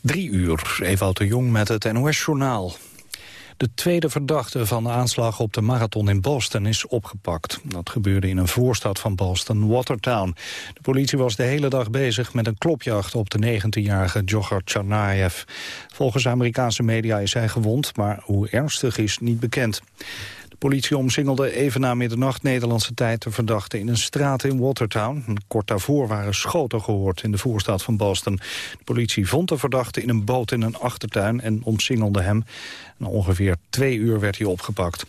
Drie uur, Ewout de Jong met het NOS-journaal. De tweede verdachte van de aanslag op de marathon in Boston is opgepakt. Dat gebeurde in een voorstad van Boston, Watertown. De politie was de hele dag bezig met een klopjacht op de 19-jarige jogger Tsarnaev. Volgens Amerikaanse media is hij gewond, maar hoe ernstig is niet bekend politie omsingelde even na middernacht Nederlandse tijd de verdachte in een straat in Watertown. Kort daarvoor waren schoten gehoord in de voorstad van Boston. De politie vond de verdachte in een boot in een achtertuin en omsingelde hem. Na ongeveer twee uur werd hij opgepakt.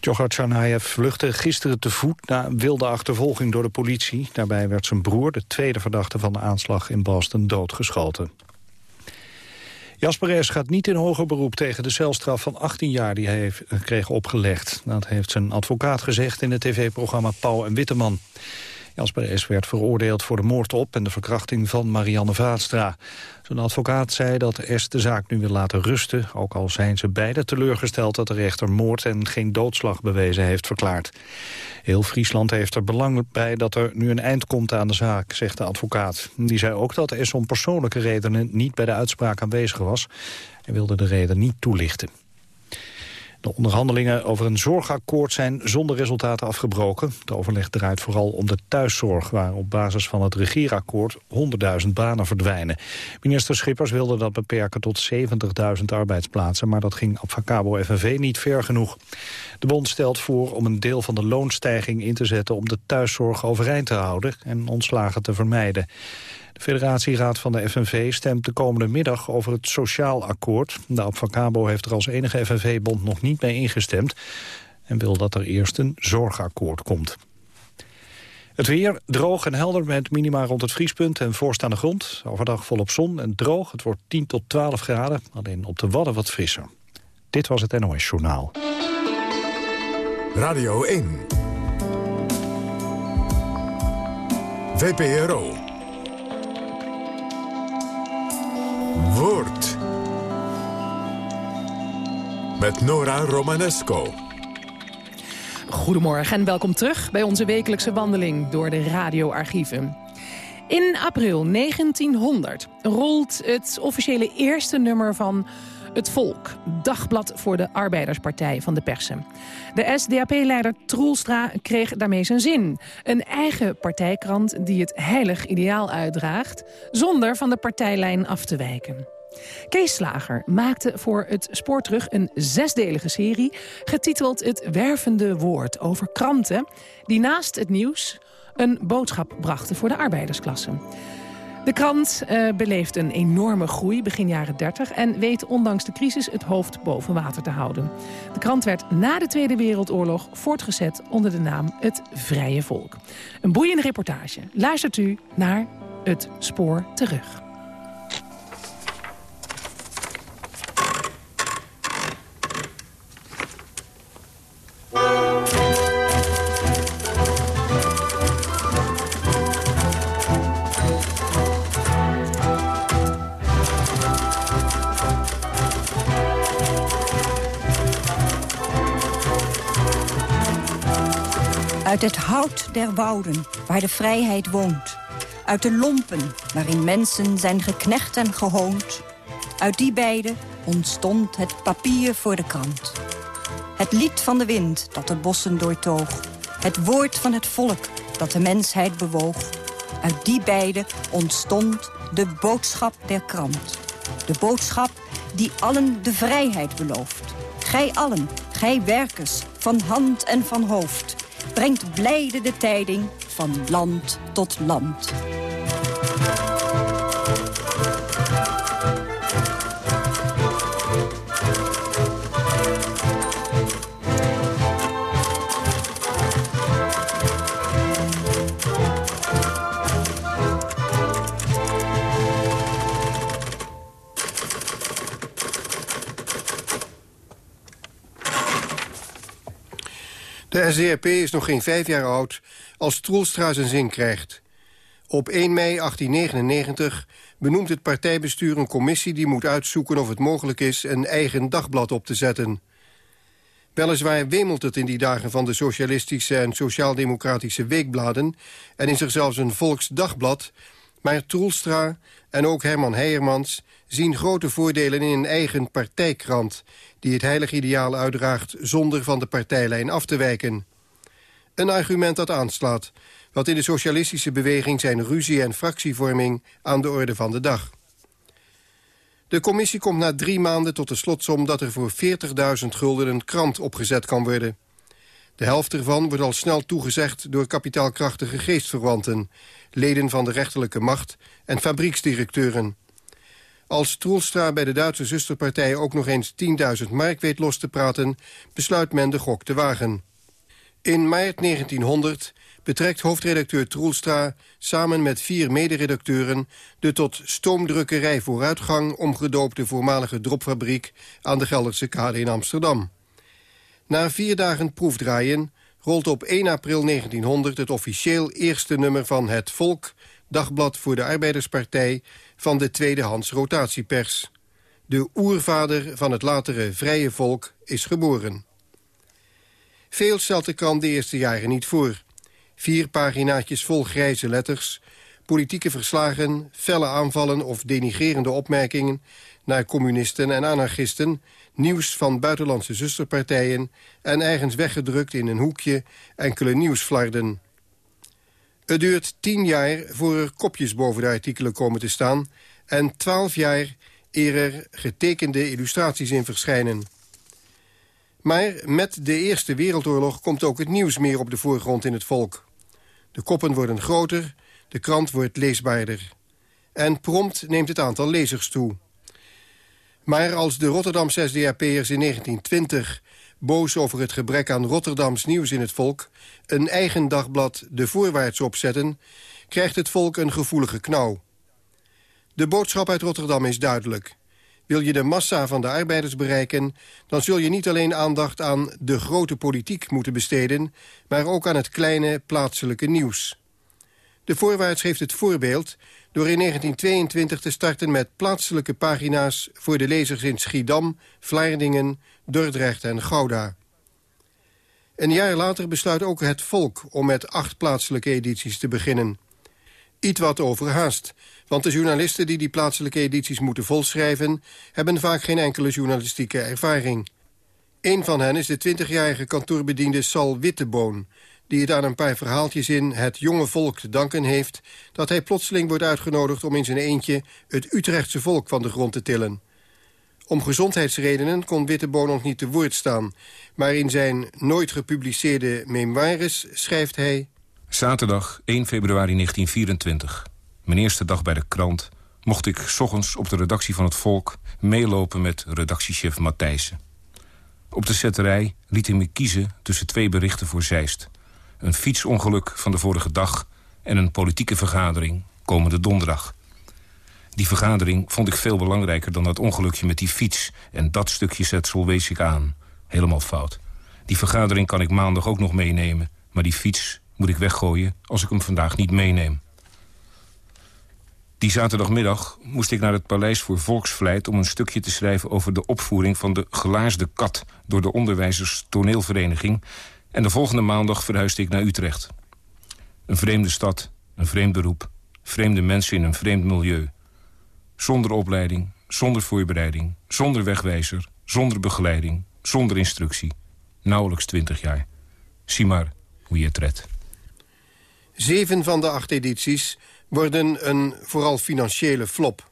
Djokhar Tsarnaev vluchtte gisteren te voet na wilde achtervolging door de politie. Daarbij werd zijn broer, de tweede verdachte van de aanslag in Boston, doodgeschoten. Jasper S. gaat niet in hoger beroep tegen de celstraf van 18 jaar die hij heeft, eh, kreeg opgelegd. Dat heeft zijn advocaat gezegd in het tv-programma Pauw en Witteman. Jasper S. werd veroordeeld voor de moord op en de verkrachting van Marianne Vaatstra. Zijn advocaat zei dat S. de zaak nu wil laten rusten... ook al zijn ze beide teleurgesteld dat de rechter moord en geen doodslag bewezen heeft verklaard. Heel Friesland heeft er belang bij dat er nu een eind komt aan de zaak, zegt de advocaat. Die zei ook dat S. om persoonlijke redenen niet bij de uitspraak aanwezig was... en wilde de reden niet toelichten. De onderhandelingen over een zorgakkoord zijn zonder resultaten afgebroken. Het overleg draait vooral om de thuiszorg... waar op basis van het regeerakkoord 100.000 banen verdwijnen. Minister Schippers wilde dat beperken tot 70.000 arbeidsplaatsen... maar dat ging Abfacabo FNV niet ver genoeg. De bond stelt voor om een deel van de loonstijging in te zetten... om de thuiszorg overeind te houden en ontslagen te vermijden. De federatieraad van de FNV stemt de komende middag over het sociaal akkoord. De Abfacabo heeft er als enige FNV-bond nog niet mee ingestemd... en wil dat er eerst een zorgakkoord komt. Het weer droog en helder met minima rond het vriespunt en vorst aan de grond. Overdag volop zon en droog. Het wordt 10 tot 12 graden, alleen op de Wadden wat frisser. Dit was het NOS Journaal. Radio 1. VPRO. Woord. Met Nora Romanesco. Goedemorgen en welkom terug bij onze wekelijkse wandeling door de radioarchieven. In april 1900 rolt het officiële eerste nummer van het Volk, dagblad voor de Arbeiderspartij van de Persen. De SDAP-leider Troelstra kreeg daarmee zijn zin. Een eigen partijkrant die het heilig ideaal uitdraagt... zonder van de partijlijn af te wijken. Kees Slager maakte voor het Spoor Terug een zesdelige serie... getiteld Het Wervende Woord over kranten... die naast het nieuws een boodschap brachten voor de arbeidersklasse. De krant uh, beleeft een enorme groei begin jaren 30... en weet ondanks de crisis het hoofd boven water te houden. De krant werd na de Tweede Wereldoorlog voortgezet onder de naam Het Vrije Volk. Een boeiende reportage. Luistert u naar Het Spoor Terug. Uit het hout der wouden, waar de vrijheid woont. Uit de lompen, waarin mensen zijn geknecht en gehoond. Uit die beide ontstond het papier voor de krant. Het lied van de wind dat de bossen doortoog. Het woord van het volk dat de mensheid bewoog. Uit die beide ontstond de boodschap der krant. De boodschap die allen de vrijheid belooft. Gij allen, gij werkers, van hand en van hoofd brengt blijde de tijding van land tot land. De is nog geen vijf jaar oud als Troelstra zijn zin krijgt. Op 1 mei 1899 benoemt het partijbestuur een commissie... die moet uitzoeken of het mogelijk is een eigen dagblad op te zetten. Weliswaar wemelt het in die dagen van de socialistische en sociaal-democratische weekbladen... en is er zelfs een volksdagblad... Maar Troelstra en ook Herman Heijermans zien grote voordelen in een eigen partijkrant... die het heilige ideaal uitdraagt zonder van de partijlijn af te wijken. Een argument dat aanslaat, wat in de socialistische beweging zijn ruzie en fractievorming aan de orde van de dag. De commissie komt na drie maanden tot de slotsom dat er voor 40.000 gulden een krant opgezet kan worden. De helft ervan wordt al snel toegezegd door kapitaalkrachtige geestverwanten, leden van de rechterlijke macht en fabrieksdirecteuren. Als Troelstra bij de Duitse zusterpartij ook nog eens 10.000 mark weet los te praten, besluit men de gok te wagen. In maart 1900 betrekt hoofdredacteur Troelstra samen met vier mederedacteuren de tot stoomdrukkerij vooruitgang omgedoopte voormalige dropfabriek aan de Gelderse Kade in Amsterdam. Na vier dagen proefdraaien rolt op 1 april 1900 het officieel eerste nummer van Het Volk, dagblad voor de Arbeiderspartij, van de tweedehands rotatiepers. De oervader van het latere Vrije Volk is geboren. Veel stelt de krant de eerste jaren niet voor. Vier paginaatjes vol grijze letters, politieke verslagen, felle aanvallen of denigerende opmerkingen naar communisten en anarchisten, nieuws van buitenlandse zusterpartijen en ergens weggedrukt in een hoekje enkele nieuwsflarden. Het duurt tien jaar voor er kopjes boven de artikelen komen te staan en twaalf jaar eer er getekende illustraties in verschijnen. Maar met de Eerste Wereldoorlog komt ook het nieuws meer op de voorgrond in het volk. De koppen worden groter, de krant wordt leesbaarder. En prompt neemt het aantal lezers toe. Maar als de Rotterdamse SDAP'ers in 1920 boos over het gebrek aan Rotterdams nieuws in het volk... een eigen dagblad de voorwaarts opzetten... krijgt het volk een gevoelige knauw. De boodschap uit Rotterdam is duidelijk. Wil je de massa van de arbeiders bereiken... dan zul je niet alleen aandacht aan de grote politiek moeten besteden... maar ook aan het kleine plaatselijke nieuws. De voorwaarts geeft het voorbeeld door in 1922 te starten met plaatselijke pagina's... voor de lezers in Schiedam, Vlaardingen, Dordrecht en Gouda. Een jaar later besluit ook het Volk om met acht plaatselijke edities te beginnen. Iets wat overhaast, want de journalisten die die plaatselijke edities moeten volschrijven... hebben vaak geen enkele journalistieke ervaring. Een van hen is de 20-jarige kantoorbediende Sal Witteboon... die het aan een paar verhaaltjes in het jonge volk te danken heeft... dat hij plotseling wordt uitgenodigd om in zijn eentje... het Utrechtse volk van de grond te tillen. Om gezondheidsredenen kon Witteboon nog niet te woord staan... maar in zijn nooit gepubliceerde memoires schrijft hij... Zaterdag 1 februari 1924 mijn eerste dag bij de krant... mocht ik s ochtends op de redactie van het Volk... meelopen met redactiechef Matthijssen. Op de zetterij liet hij me kiezen tussen twee berichten voor Zeist. Een fietsongeluk van de vorige dag... en een politieke vergadering komende donderdag. Die vergadering vond ik veel belangrijker dan dat ongelukje met die fiets... en dat stukje zetsel wees ik aan. Helemaal fout. Die vergadering kan ik maandag ook nog meenemen... maar die fiets moet ik weggooien als ik hem vandaag niet meeneem. Die zaterdagmiddag moest ik naar het Paleis voor Volksvlijt... om een stukje te schrijven over de opvoering van de gelaarsde kat... door de onderwijzers toneelvereniging. En de volgende maandag verhuisde ik naar Utrecht. Een vreemde stad, een vreemd beroep... vreemde mensen in een vreemd milieu. Zonder opleiding, zonder voorbereiding, zonder wegwijzer... zonder begeleiding, zonder instructie. Nauwelijks twintig jaar. Zie maar hoe je het redt. Zeven van de acht edities worden een vooral financiële flop.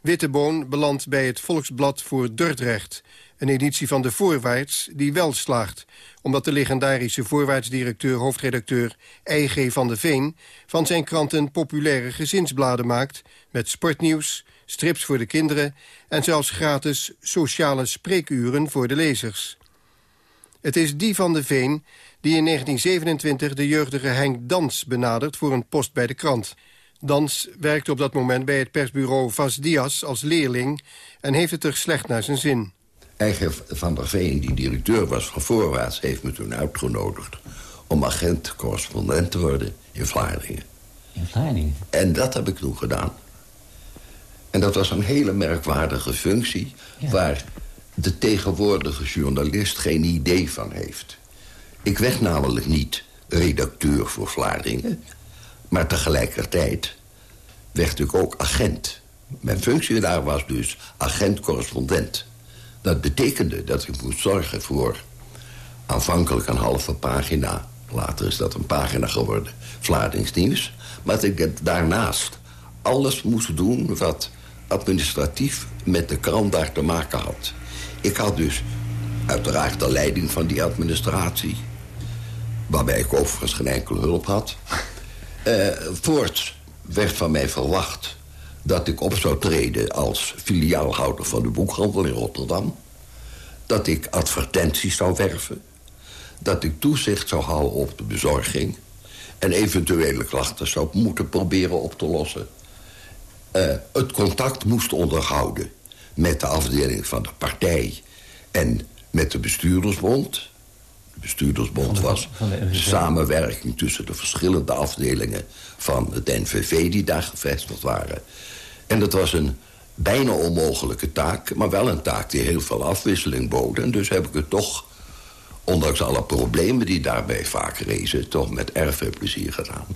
Witteboon belandt bij het Volksblad voor Dordrecht... een editie van de Voorwaarts die wel slaagt... omdat de legendarische voorwaartsdirecteur, hoofdredacteur E.G. van de Veen... van zijn kranten populaire gezinsbladen maakt... met sportnieuws, strips voor de kinderen... en zelfs gratis sociale spreekuren voor de lezers. Het is die van de Veen die in 1927 de jeugdige Henk Dans benadert voor een post bij de krant. Dans werkte op dat moment bij het persbureau Vas Dias als leerling... en heeft het er slecht naar zijn zin. Eigen van der Veen, die directeur was van Voorwaarts... heeft me toen uitgenodigd om agent-correspondent te worden in Vlaardingen. In Vlaardingen? En dat heb ik toen gedaan. En dat was een hele merkwaardige functie... waar de tegenwoordige journalist geen idee van heeft. Ik werd namelijk niet redacteur voor Vlaardingen... maar tegelijkertijd werd ik ook agent. Mijn functie daar was dus agent-correspondent. Dat betekende dat ik moest zorgen voor aanvankelijk een halve pagina. Later is dat een pagina geworden, Vlaardings Maar dat ik daarnaast alles moest doen wat administratief met de krant daar te maken had. Ik had dus uiteraard de leiding van die administratie... waarbij ik overigens geen enkele hulp had. Uh, voorts werd van mij verwacht dat ik op zou treden als filiaalhouder van de boekhandel in Rotterdam. Dat ik advertenties zou werven. Dat ik toezicht zou houden op de bezorging. En eventuele klachten zou moeten proberen op te lossen. Uh, het contact moest onderhouden met de afdeling van de partij... en met de bestuurdersbond. De bestuurdersbond was de, samenwerking tussen de verschillende afdelingen... van het NVV die daar gevestigd waren. En dat was een bijna onmogelijke taak... maar wel een taak die heel veel afwisseling bood. En dus heb ik het toch, ondanks alle problemen die daarbij vaak rezen... toch met erg veel plezier gedaan.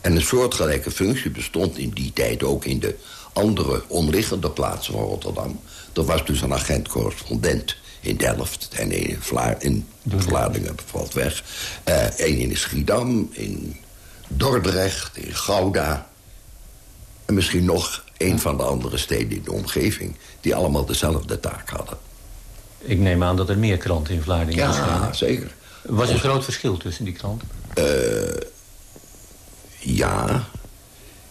En een soortgelijke functie bestond in die tijd ook in de andere omliggende plaatsen van Rotterdam. Er was dus een agent-correspondent in Delft en in, Vla in Vlaardingen valt weg. Uh, in Schiedam, in Dordrecht, in Gouda. En misschien nog een van de andere steden in de omgeving... die allemaal dezelfde taak hadden. Ik neem aan dat er meer kranten in Vlaardingen ja, Ja, zeker. Was er een groot verschil tussen die kranten? Uh, ja,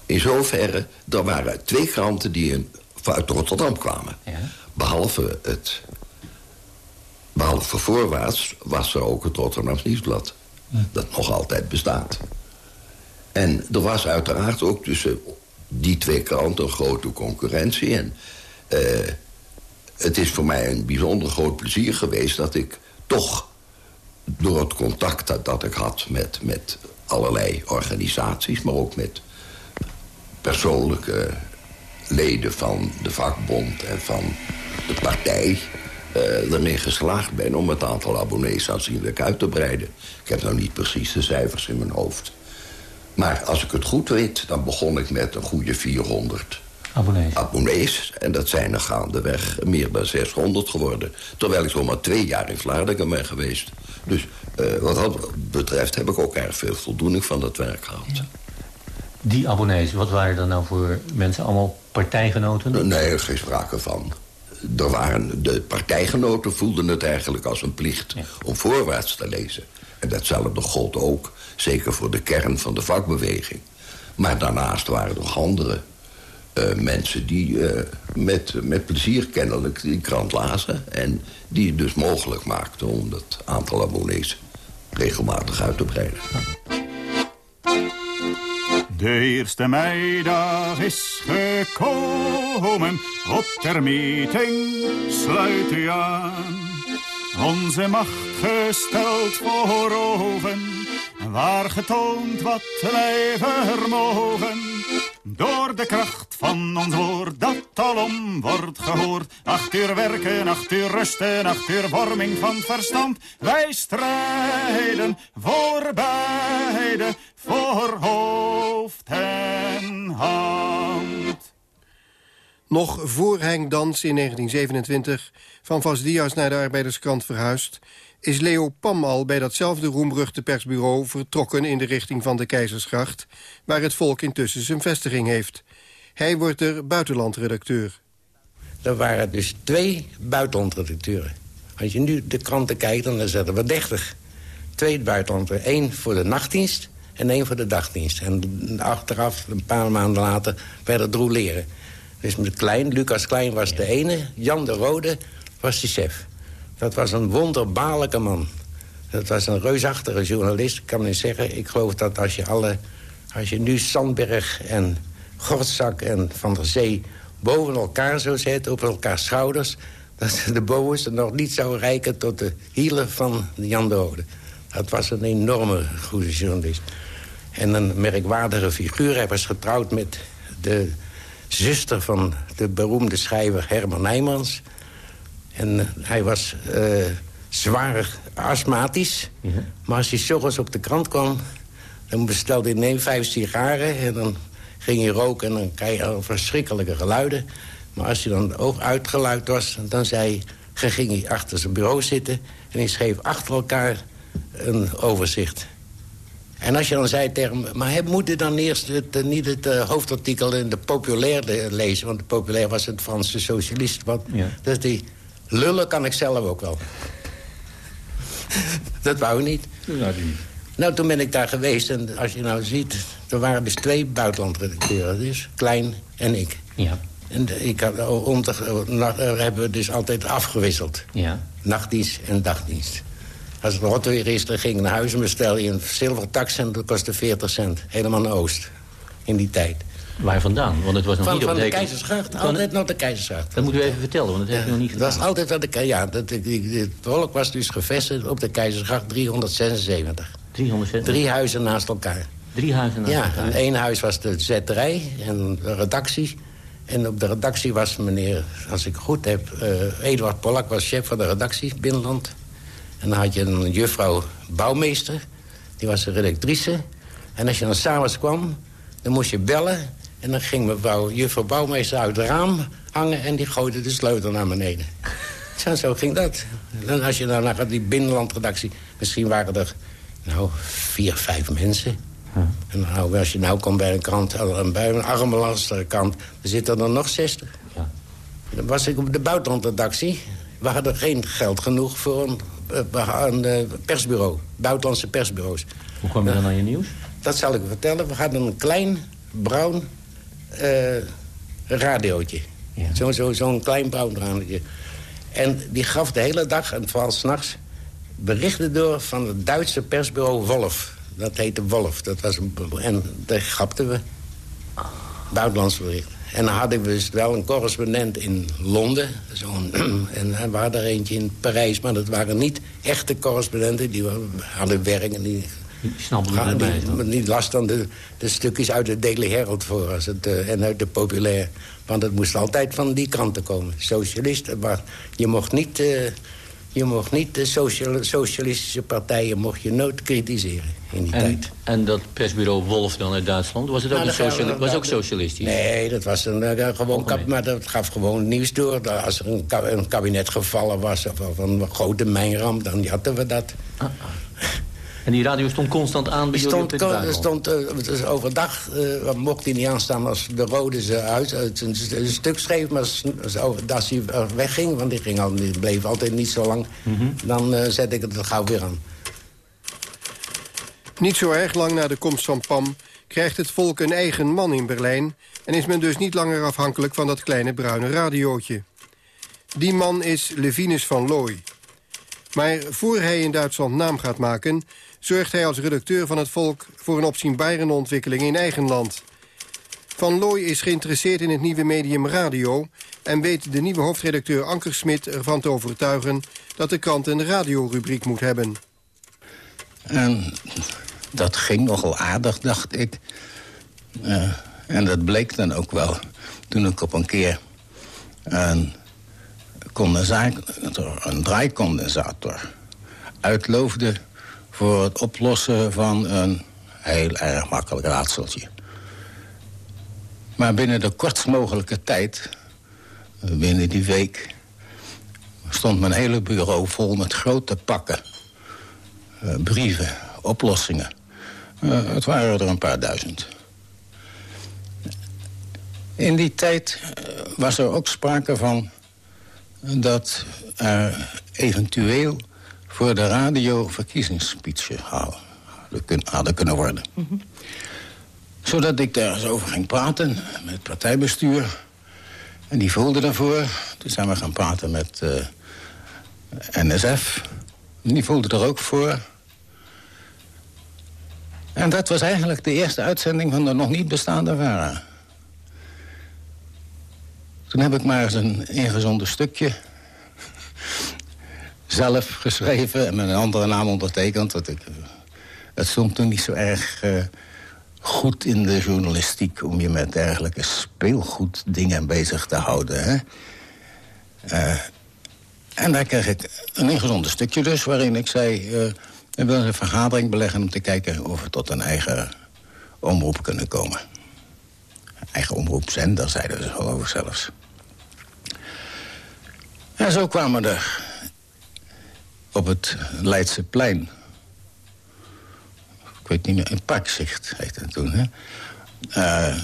in zoverre, er waren twee kranten die in, uit Rotterdam kwamen. Ja. Behalve het... Behalve voorwaarts was er ook het Rotterdams Nieuwsblad. Dat nog altijd bestaat. En er was uiteraard ook tussen die twee kranten een grote concurrentie. En uh, het is voor mij een bijzonder groot plezier geweest... dat ik toch door het contact dat, dat ik had met, met allerlei organisaties... maar ook met persoonlijke leden van de vakbond en van de partij... Uh, ermee geslaagd ben om het aantal abonnees aanzienlijk uit te breiden. Ik heb nou niet precies de cijfers in mijn hoofd. Maar als ik het goed weet, dan begon ik met een goede 400 abonnees. abonnees. En dat zijn er gaandeweg meer dan 600 geworden. Terwijl ik zomaar twee jaar in Vlaardingen ben geweest. Dus uh, wat dat betreft heb ik ook erg veel voldoening van dat werk gehad. Die abonnees, wat waren er nou voor mensen? Allemaal partijgenoten? Nee, er geen sprake van. Er waren, de partijgenoten voelden het eigenlijk als een plicht om voorwaarts te lezen. En datzelfde gold ook, zeker voor de kern van de vakbeweging. Maar daarnaast waren er nog andere uh, mensen die uh, met, met plezier kennelijk die krant lazen... en die het dus mogelijk maakten om dat aantal abonnees regelmatig uit te breiden. De eerste meidag is gekomen, op ter meeting sluit u aan. Onze macht gesteld voor ogen, waar getoond wat wij vermogen. Door de kracht van ons woord dat alom wordt gehoord. Acht uur werken, acht uur rusten, acht uur vorming van verstand. Wij strijden voor beide, voor hoofd en hand. Nog voor Henk Dans in 1927 van Vas Diaz naar de arbeiderskrant verhuisd... is Leo Pam al bij datzelfde roemruchte persbureau vertrokken in de richting van de Keizersgracht... waar het volk intussen zijn vestiging heeft. Hij wordt er buitenlandredacteur. Er waren dus twee buitenlandredacteuren. Als je nu de kranten kijkt, dan zetten we dertig. Twee buitenlanders. één voor de nachtdienst en één voor de dagdienst. En achteraf, een paar maanden later, werden het leren. Dus met Klein, Lucas Klein was de ene, Jan de Rode was de chef. Dat was een wonderbaarlijke man. Dat was een reusachtige journalist, ik kan niet zeggen. Ik geloof dat als je, alle, als je nu Sandberg en Gortzak en Van der Zee... boven elkaar zou zetten, op elkaar schouders... dat de bovenste nog niet zou reiken tot de hielen van Jan de. Dat was een enorme goede journalist. En een merkwaardige figuur. Hij was getrouwd met de zuster van de beroemde schrijver Herman Nijmans. En eh, hij was uh, zwaar astmatisch. Maar als hij s op de krant kwam... dan bestelde hij neem vijf sigaren... en dan ging je roken en dan krijg je verschrikkelijke geluiden. Maar als je dan ook uitgeluid was, dan zei hij... ging hij achter zijn bureau zitten en hij schreef achter elkaar een overzicht. En als je dan zei tegen hem... maar hij moet dan eerst het, eh, niet het uh, hoofdartikel in de Populair lezen... want de Populair was het Franse socialist. Want, ja. Dus die lullen kan ik zelf ook wel. dat wou niet. Nou, nou, toen ben ik daar geweest en als je nou ziet... er waren dus twee buitenlandredacteuren, dus Klein en ik. Ja. En ik had, om te, hebben we dus altijd afgewisseld. Ja. Nachtdienst en dagdienst. Als het rot weer is, dan ging ik naar huis en bestel je een zilveren tax... en dat kostte 40 cent. Helemaal naar Oost. In die tijd. Waar vandaan? Want het was nog van, niet op de de Keizersgracht. Altijd naar de Keizersgracht. Dat moeten we even vertellen, want dat heb je nog niet gedaan. Dat was altijd aan de Ja, dat, het volk was dus gevestigd op de Keizersgracht 376. 376? Drie huizen naast elkaar. Drie huizen naast ja, elkaar? Ja, en één huis was de zetterij en de redactie. En op de redactie was meneer, als ik goed heb... Uh, Eduard Pollak was chef van de redactie, Binnenland. En dan had je een juffrouw bouwmeester. Die was een redactrice. En als je dan s'avonds kwam, dan moest je bellen... en dan ging mevrouw juffrouw bouwmeester uit het raam hangen... en die gooide de sleutel naar beneden. Zo, zo ging dat. En als je dan naar die binnenlandredactie... misschien waren er, nou, vier, vijf mensen... En nou, als je nou komt bij een krant, bij een arme kant... dan zitten er nog 60. Ja. Dan was ik op de buitenlandredactie. We hadden geen geld genoeg voor een, eh, een, een persbureau. Buitenlandse persbureaus. Hoe kwam je dan aan je nieuws? Dat zal ik vertellen. We hadden een klein, bruin uh, radiootje. Ja. Zo'n zo, zo klein bruin radiootje. En die gaf de hele dag, en vooral s'nachts... berichten door van het Duitse persbureau Wolf. Dat heette Wolf. Dat was een, en daar grapten we. Buitenlands bericht. En dan hadden we dus wel een correspondent in Londen. Zo en we hadden er eentje in Parijs. Maar dat waren niet echte correspondenten. Die hadden werk en die... Snappen niet, niet last dan de, de stukjes uit de Daily Herald voor. Als het, uh, en uit de Populair. Want het moest altijd van die kanten komen. Socialisten. Maar je mocht niet... Uh, je mocht niet de socialistische partijen mocht je nooit kritiseren in die en, tijd. En dat persbureau Wolf dan uit Duitsland, was het ook, nou, sociali was ook socialistisch? Nee, dat was een, uh, gewoon kap, maar dat gaf gewoon nieuws door. Als er een, een kabinet gevallen was of, of een grote mijnramp, dan hadden we dat. Ah, ah. En die radio stond constant aan bij stond, jullie stond, uh, Overdag uh, mocht hij niet aanstaan als de rode ze uit, een, een, stuk schreef. Maar als hij wegging, want die, ging al, die bleef altijd niet zo lang... Mm -hmm. dan uh, zet ik het gauw weer aan. Niet zo erg lang na de komst van PAM krijgt het volk een eigen man in Berlijn... en is men dus niet langer afhankelijk van dat kleine bruine radiootje. Die man is Levinus van Looy. Maar voor hij in Duitsland naam gaat maken zorgt hij als redacteur van het Volk... voor een opzienbarende ontwikkeling in eigen land. Van Looy is geïnteresseerd in het nieuwe medium radio... en weet de nieuwe hoofdredacteur Anker Smit ervan te overtuigen... dat de krant een radiorubriek moet hebben. En dat ging nogal aardig, dacht ik. Uh, en dat bleek dan ook wel toen ik op een keer een, condensator, een draaicondensator uitloofde voor het oplossen van een heel erg makkelijk raadseltje. Maar binnen de kortst mogelijke tijd, binnen die week... stond mijn hele bureau vol met grote pakken. Uh, brieven, oplossingen. Uh, het waren er een paar duizend. In die tijd uh, was er ook sprake van... dat er eventueel voor de radio verkiezingsspeechen hadden kunnen worden. Mm Zodat ik daar eens over ging praten met het partijbestuur. En die voelde daarvoor. Toen zijn we gaan praten met uh, NSF. En die voelde er ook voor. En dat was eigenlijk de eerste uitzending van de nog niet bestaande VARA. Toen heb ik maar eens een ingezonden stukje zelf geschreven en met een andere naam ondertekend. Dat ik, het stond toen niet zo erg uh, goed in de journalistiek... om je met dergelijke speelgoeddingen bezig te houden. Hè? Uh, en daar kreeg ik een ingezonde stukje dus... waarin ik zei, uh, we willen een vergadering beleggen... om te kijken of we tot een eigen omroep kunnen komen. eigen omroepzender, zeiden ze ik zelfs. En zo kwamen er op het Leidseplein... ik weet niet meer, een parkzicht heette het toen, hè? Uh,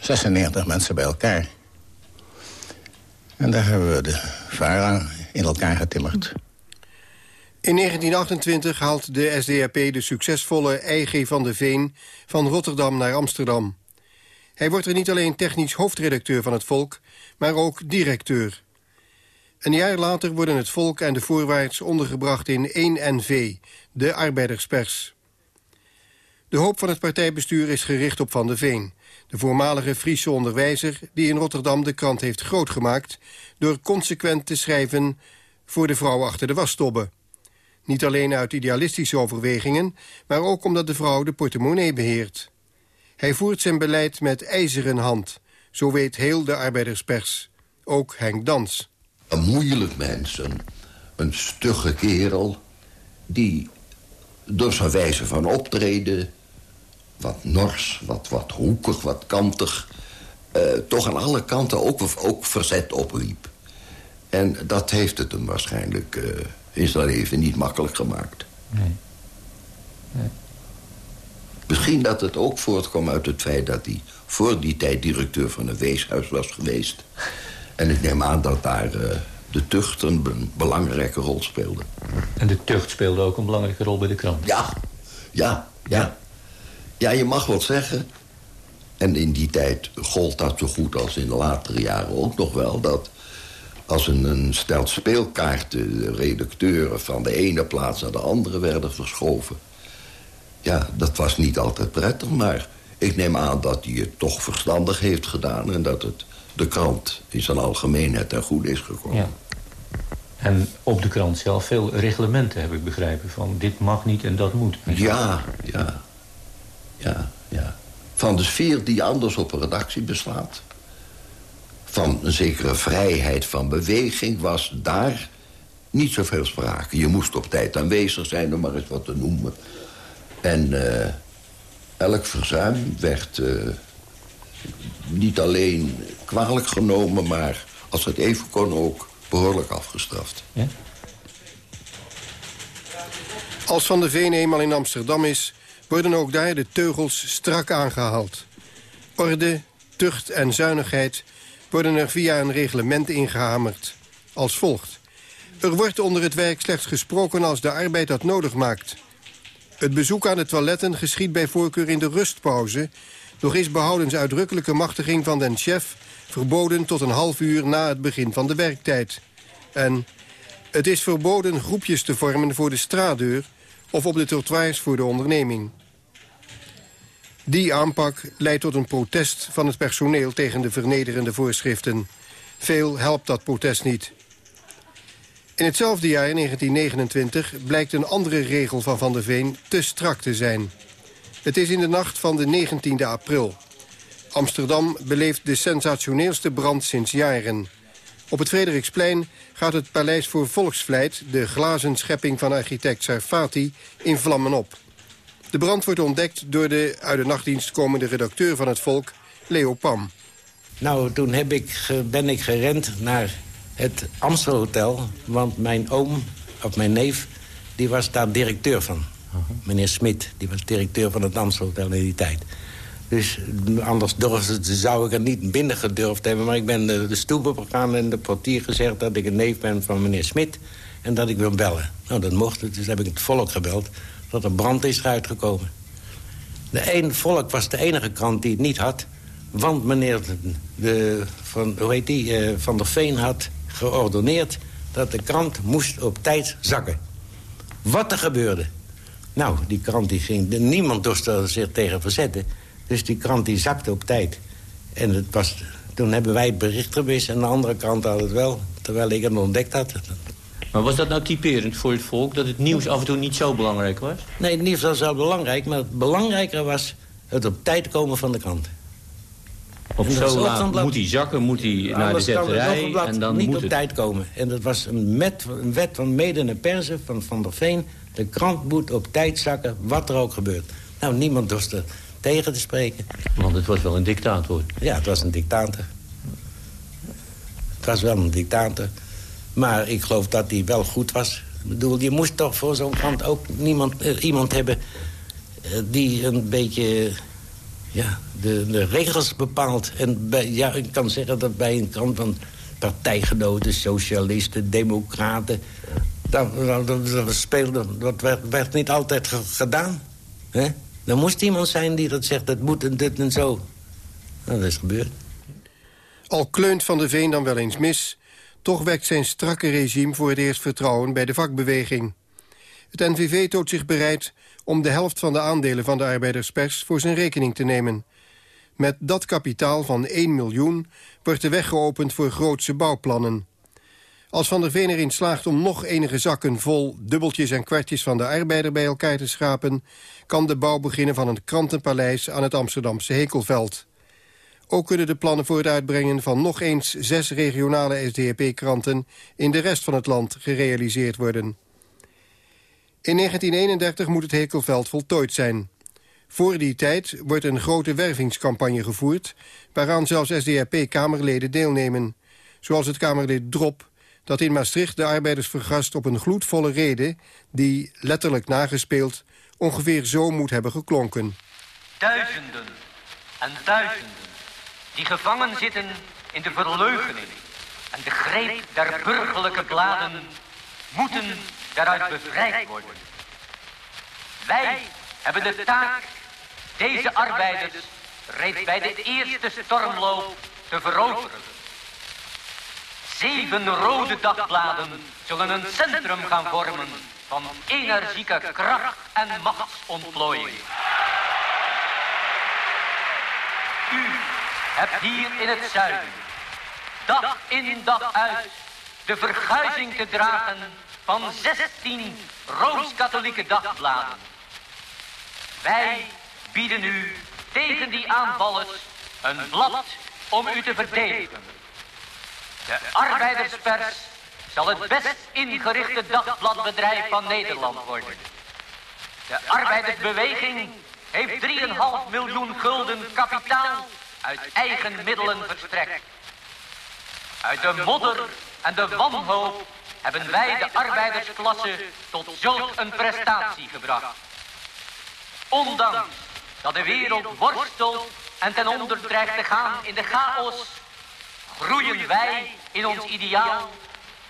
96 mensen bij elkaar. En daar hebben we de VARA in elkaar getimmerd. In 1928 haalt de SDAP de succesvolle EG van de Veen... van Rotterdam naar Amsterdam. Hij wordt er niet alleen technisch hoofdredacteur van het Volk... maar ook directeur. Een jaar later worden het Volk en de Voorwaarts ondergebracht in 1NV... de arbeiderspers. De hoop van het partijbestuur is gericht op Van de Veen... de voormalige Friese onderwijzer die in Rotterdam de krant heeft grootgemaakt... door consequent te schrijven voor de vrouw achter de wasstobbe. Niet alleen uit idealistische overwegingen... maar ook omdat de vrouw de portemonnee beheert. Hij voert zijn beleid met ijzeren hand. Zo weet heel de arbeiderspers. Ook Henk Dans. Een moeilijk mens, een, een stugge kerel... die door zijn wijze van optreden... wat nors, wat, wat hoekig, wat kantig... Uh, toch aan alle kanten ook, ook verzet opriep. En dat heeft het hem waarschijnlijk... Uh, is dat even niet makkelijk gemaakt. Nee. nee. Misschien dat het ook voortkwam uit het feit dat hij voor die tijd directeur van een weeshuis was geweest. En ik neem aan dat daar uh, de tucht een belangrijke rol speelde. En de tucht speelde ook een belangrijke rol bij de krant? Ja, ja, ja. Ja, je mag wat zeggen. En in die tijd gold dat zo goed als in de latere jaren ook nog wel... dat als een, een stel speelkaarten redacteuren van de ene plaats naar de andere werden verschoven. Ja, dat was niet altijd prettig, maar ik neem aan dat hij het toch verstandig heeft gedaan... en dat het de krant in zijn algemeenheid ten goede is gekomen. Ja. En op de krant zelf veel reglementen, heb ik begrepen. Van dit mag niet en dat moet. Ja, ja. Ja, ja. Van de sfeer die anders op een redactie beslaat van een zekere vrijheid van beweging was daar niet zoveel sprake. Je moest op tijd aanwezig zijn, om maar eens wat te noemen. En uh, elk verzuim werd uh, niet alleen kwalijk genomen... maar als het even kon ook behoorlijk afgestraft. Ja? Als Van de Veen eenmaal in Amsterdam is... worden ook daar de teugels strak aangehaald. Orde, tucht en zuinigheid worden er via een reglement ingehamerd. Als volgt. Er wordt onder het werk slechts gesproken als de arbeid dat nodig maakt. Het bezoek aan de toiletten geschiet bij voorkeur in de rustpauze... doch is behoudens uitdrukkelijke machtiging van den chef... verboden tot een half uur na het begin van de werktijd. En het is verboden groepjes te vormen voor de straatdeur... of op de trottoirs voor de onderneming. Die aanpak leidt tot een protest van het personeel tegen de vernederende voorschriften. Veel helpt dat protest niet. In hetzelfde jaar, 1929, blijkt een andere regel van Van der Veen te strak te zijn. Het is in de nacht van de 19e april. Amsterdam beleeft de sensationeelste brand sinds jaren. Op het Frederiksplein gaat het Paleis voor Volksvlijt... de glazen schepping van architect Sarfati, in vlammen op. De brand wordt ontdekt door de uit de nachtdienst komende redacteur van het Volk, Leo Pam. Nou, toen heb ik, ben ik gerend naar het Amstelhotel. Want mijn oom, of mijn neef, die was daar directeur van. Meneer Smit, die was directeur van het Amstelhotel in die tijd. Dus anders zou ik er niet binnen gedurfd hebben. Maar ik ben de, de stoep opgegaan en de portier gezegd... dat ik een neef ben van meneer Smit en dat ik wil bellen. Nou, dat mocht, dus heb ik het volk gebeld dat er brand is uitgekomen. De een, Volk was de enige krant die het niet had. Want meneer de, van, hoe heet uh, van der Veen had geordoneerd... dat de krant moest op tijd zakken. Wat er gebeurde. Nou, die krant die ging... Niemand er zich tegen verzetten. Dus die krant die zakte op tijd. En het was, toen hebben wij het bericht gewist... en de andere krant had het wel, terwijl ik het ontdekt had. Maar was dat nou typerend voor het volk, dat het nieuws af en toe niet zo belangrijk was? Nee, het nieuws was wel belangrijk, maar het belangrijker was het op tijd komen van de krant. Op zo laat moet hij zakken, moet hij naar de zetterij en dan niet moet op het... tijd komen. En dat was een, met, een wet van mede en persen van Van der Veen. De krant moet op tijd zakken, wat er ook gebeurt. Nou, niemand dorst er tegen te spreken. Want het was wel een dictator. Ja, het was een dictator. Het was wel een dictator. Maar ik geloof dat hij wel goed was. Ik bedoel, je moest toch voor zo'n kant ook niemand, eh, iemand hebben... eh, die een beetje ja, de, de regels bepaalt. En bij, ja, ik kan zeggen dat bij een kant van partijgenoten, socialisten, democraten... Dat, dat, dat, dat speelde, dat werd, werd niet altijd ge- gedaan. hè? Er moest iemand zijn die dat zegt, dat moet en dit en zo. Nou, dat is gebeurd. Al kleunt Van de Veen dan wel eens mis... toch wekt zijn strakke regime voor het eerst vertrouwen bij de vakbeweging. Het NVV toont zich bereid om de helft van de aandelen van de arbeiderspers... voor zijn rekening te nemen. Met dat kapitaal van 1 miljoen wordt de weg geopend voor grootse bouwplannen. Als Van der Veen erin slaagt om nog enige zakken vol dubbeltjes en kwartjes van de arbeider bij elkaar te schrapen, kan de bouw beginnen van een krantenpaleis aan het Amsterdamse Hekelveld. Ook kunnen de plannen voor het uitbrengen van nog eens zes regionale SDAP-kranten in de rest van het land gerealiseerd worden. In 1931 moet het Hekelveld voltooid zijn. Voor die tijd wordt een grote wervingscampagne gevoerd... waaraan zelfs SDAP-kamerleden deelnemen. Zoals het kamerlid Drop, dat in Maastricht de arbeiders vergast... op een gloedvolle rede die, letterlijk nagespeeld... ongeveer zo moet hebben geklonken. Duizenden en duizenden die gevangen zitten in de verleugening en de greep der burgerlijke bladen moeten daaruit bevrijd worden. Wij hebben de taak deze arbeiders reeds bij de eerste stormloop te veroveren. Zeven rode dagbladen zullen een centrum gaan vormen van energieke kracht en machtsontplooiing. U hebt hier in het zuiden, dag in dag uit, de verguizing te dragen van 16 rooms-katholieke dagbladen. Wij bieden u tegen die aanvallers een blad om u te verdedigen. De arbeiderspers zal het best ingerichte dagbladbedrijf van Nederland worden. De arbeidersbeweging heeft 3,5 miljoen gulden kapitaal uit eigen middelen verstrekt. Uit de modder en de wanhoop hebben wij de arbeidersklasse tot zulk een prestatie gebracht. Ondanks dat de wereld worstelt en ten onder dreigt te gaan in de chaos, groeien wij in ons ideaal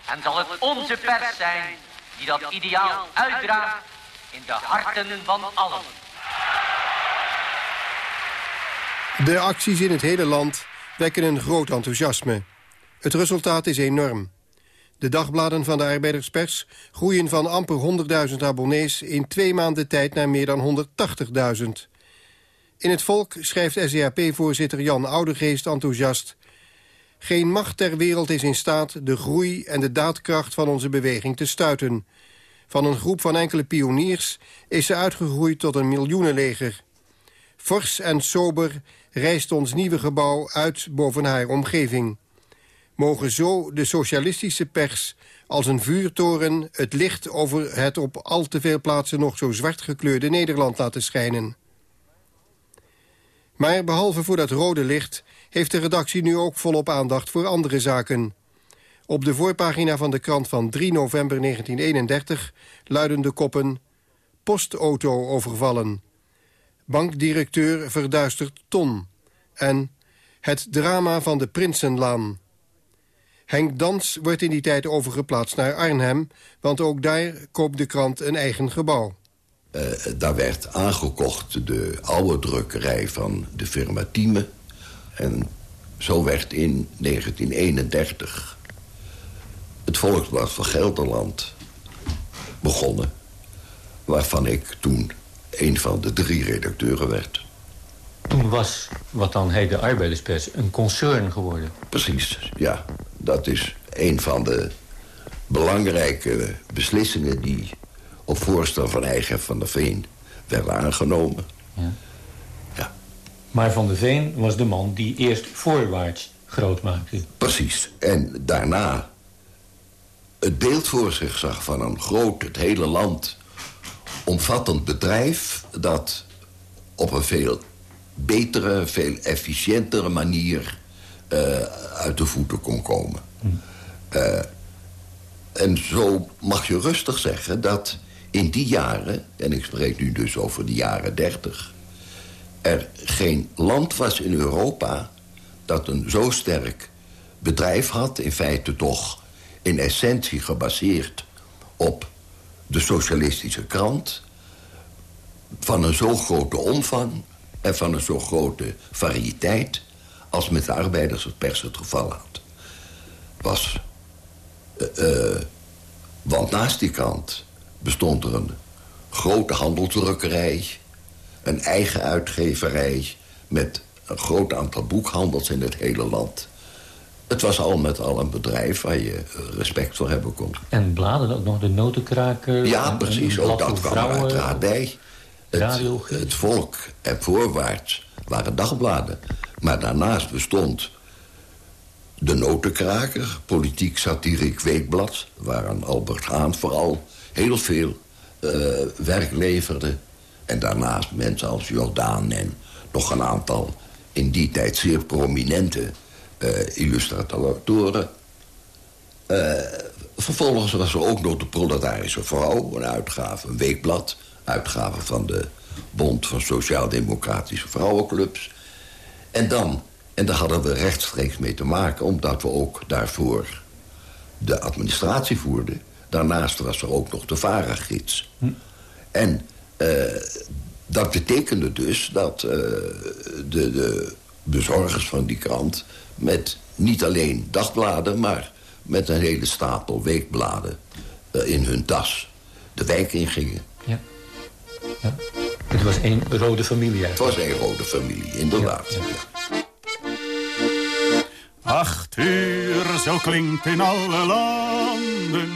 en zal het onze pers zijn die dat ideaal uitdraagt in de harten van allen. De acties in het hele land wekken een groot enthousiasme. Het resultaat is enorm. De dagbladen van de arbeiderspers groeien van amper 100.000 abonnees... in twee maanden tijd naar meer dan 180.000. In het volk schrijft SDAP-voorzitter Jan Oudegeest enthousiast... Geen macht ter wereld is in staat de groei en de daadkracht van onze beweging te stuiten. Van een groep van enkele pioniers is ze uitgegroeid tot een miljoenenleger. Fors en sober rijst ons nieuwe gebouw uit boven haar omgeving. Mogen zo de socialistische pers als een vuurtoren het licht over het op al te veel plaatsen nog zo zwart gekleurde Nederland laten schijnen. Maar behalve voor dat rode licht heeft de redactie nu ook volop aandacht voor andere zaken. Op de voorpagina van de krant van 3 november 1931 luiden de koppen... Postauto overvallen. Bankdirecteur verduistert ton. En het drama van de Prinsenlaan. Henk Dans wordt in die tijd overgeplaatst naar Arnhem... want ook daar koopt de krant een eigen gebouw. Uh, daar werd aangekocht de oude drukkerij van de firma Thieme. En zo werd in 1931 het Volksblad van Gelderland begonnen... waarvan ik toen een van de drie redacteuren werd. Toen was, wat dan heet de arbeiderspers, een concern geworden. Precies, ja. Dat is een van de belangrijke beslissingen... die op voorstel van eigen Van der Veen werden aangenomen. Ja. Maar Van der Veen was de man die eerst voorwaarts groot maakte. Precies. En daarna het beeld voor zich zag van een groot, het hele land omvattend bedrijf... dat op een veel betere, veel efficiëntere manier uh, uit de voeten kon komen. Uh, en zo mag je rustig zeggen dat in die jaren... en ik spreek nu dus over de jaren dertig... er geen land was in Europa dat een zo sterk bedrijf had... in feite toch in essentie gebaseerd op de socialistische krant... van een zo grote omvang en van een zo grote variëteit... als met de arbeiderspers het geval had. Was... Uh, want naast die krant bestond er een grote handeldrukkerij... een eigen uitgeverij met een groot aantal boekhandels in het hele land... Het was al met al een bedrijf waar je respect voor hebben kon. En bladen ook nog, de notenkraker? Ja, precies. Ook dat kwam er uiteraard bij. Het, het, volk en voorwaarts waren dagbladen. Maar daarnaast bestond de notenkraker, politiek satiriek weekblad... waar Albert Haan vooral heel veel uh, werk leverde. En daarnaast mensen als Jordaan en nog een aantal... in die tijd zeer prominente uh, illustratoren. Uh, vervolgens was er ook nog de Proletarische Vrouw, een uitgave, een weekblad. Uitgave van de Bond van Sociaal-Democratische Vrouwenclubs. En dan, en daar hadden we rechtstreeks mee te maken... omdat we ook daarvoor de administratie voerden. Daarnaast was er ook nog de varengids. Hm. En dat betekende dus dat uh, de, de bezorgers van die krant met niet alleen dagbladen, maar met een hele stapel weekbladen uh, in hun tas de wijk ingingen. Ja. ja. Het was één rode familie Het was één rode familie, inderdaad. Ja. Ja. Acht uur, zo klinkt in alle landen.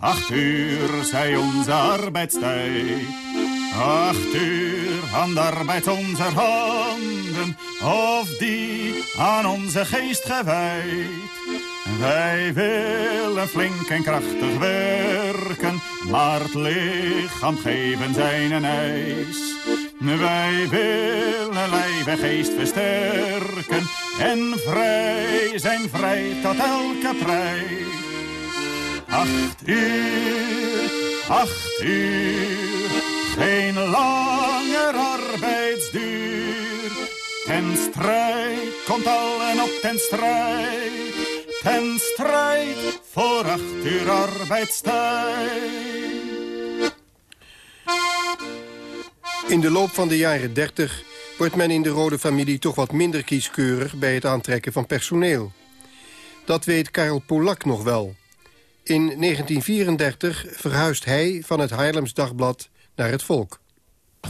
Acht uur, zij onze arbeidstijd. Acht uur aan de arbeid onze handen, of die aan onze geest gewijd. Wij willen flink en krachtig werken, maar het lichaam geven zijn een eis. Wij willen lijf en geest versterken en vrij zijn vrij tot elke prijs. Acht uur, acht uur, geen langer arbeidsduur. Ten strijd komt allen op ten strijd, ten strijd voor acht uur arbeidstijd. In de loop van de jaren 30 wordt men in de Rode Familie toch wat minder kieskeurig bij het aantrekken van personeel. Dat weet Karel Polak nog wel. In 1934 verhuist hij van het Haarlems Dagblad naar het Volk.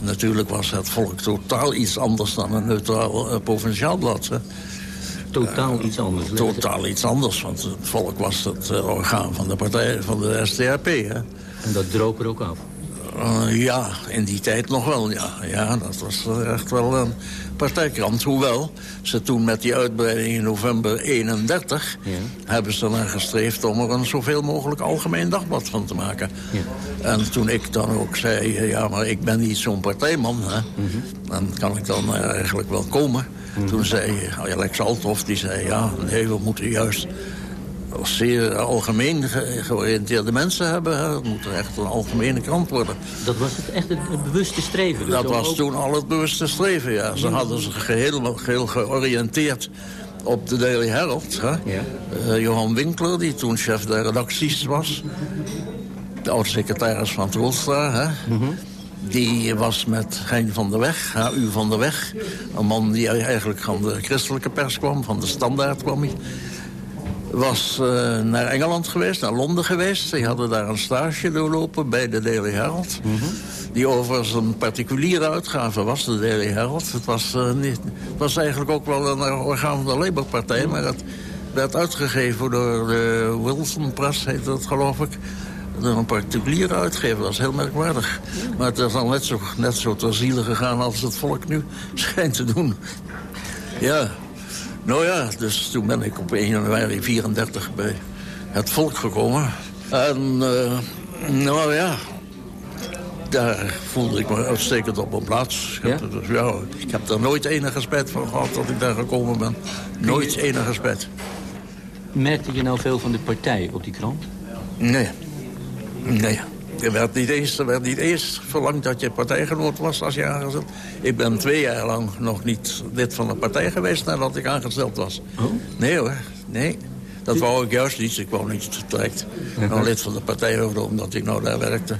Natuurlijk was het Volk totaal iets anders dan een neutraal uh, provinciaal blad. Hè. Totaal iets anders? Uh, totaal iets anders, want het Volk was het uh, orgaan van de partij van de SDAP. Hè. En dat droop er ook af? Uh, ja, in die tijd nog wel, ja. Ja, dat was echt wel een partijkrant. Hoewel ze toen met die uitbreiding in november 31... Ja. hebben ze dan gestreefd om er een zoveel mogelijk algemeen dagblad van te maken. Ja. En toen ik dan ook zei, ja, maar ik ben niet zo'n partijman... Hè, mm -hmm. dan kan ik dan eigenlijk wel komen. Mm -hmm. Toen zei Alex Althoff, die zei, ja, nee, we moeten juist zeer algemeen georiënteerde mensen hebben. Het moet er echt een algemene krant worden. Dat was het echt het bewuste streven? Dat was toen al het bewuste streven, ja. Ze hadden zich geheel, geheel georiënteerd op de Daily Herald. Hè? Ja. Uh, Johan Winkler, die toen chef der redacties was. De oud-secretaris van Troelstra. Hè? Mm -hmm. Die was met Hein van der Weg, H.U. van der Weg. Een man die eigenlijk van de christelijke pers kwam, van de standaard kwam hij was uh, naar Engeland geweest, naar Londen geweest. Die hadden daar een stage doorlopen bij de Daily Herald. Mm -hmm. Die overigens een particuliere uitgave was, de Daily Herald. Het was, uh, niet, het was eigenlijk ook wel een orgaan van de Labour-partij... maar het werd uitgegeven door de Wilson Press, heet dat geloof ik. Door een particuliere uitgever, dat is heel merkwaardig. Maar het is al net zo, net zo ter ziele gegaan als het volk nu schijnt te doen. Ja, nou ja, dus toen ben ik op 1 januari 34 bij het volk gekomen. En uh, nou ja, daar voelde ik me uitstekend op mijn plaats. Ik, heb, dus, ja, ik heb er nooit enige spijt van gehad dat ik daar gekomen ben. Nooit enige spijt. Merkte je nou veel van de partij op die krant? Nee. Nee. Er werd niet eens, er werd niet eens verlangd dat je partijgenoot was als je aangezet. Ik ben twee jaar lang nog niet lid van de partij geweest nadat ik aangesteld was. Oh? Nee hoor, nee. Dat wou ik juist niet. Ik wou niet direct een lid van de partij worden omdat ik nou daar werkte.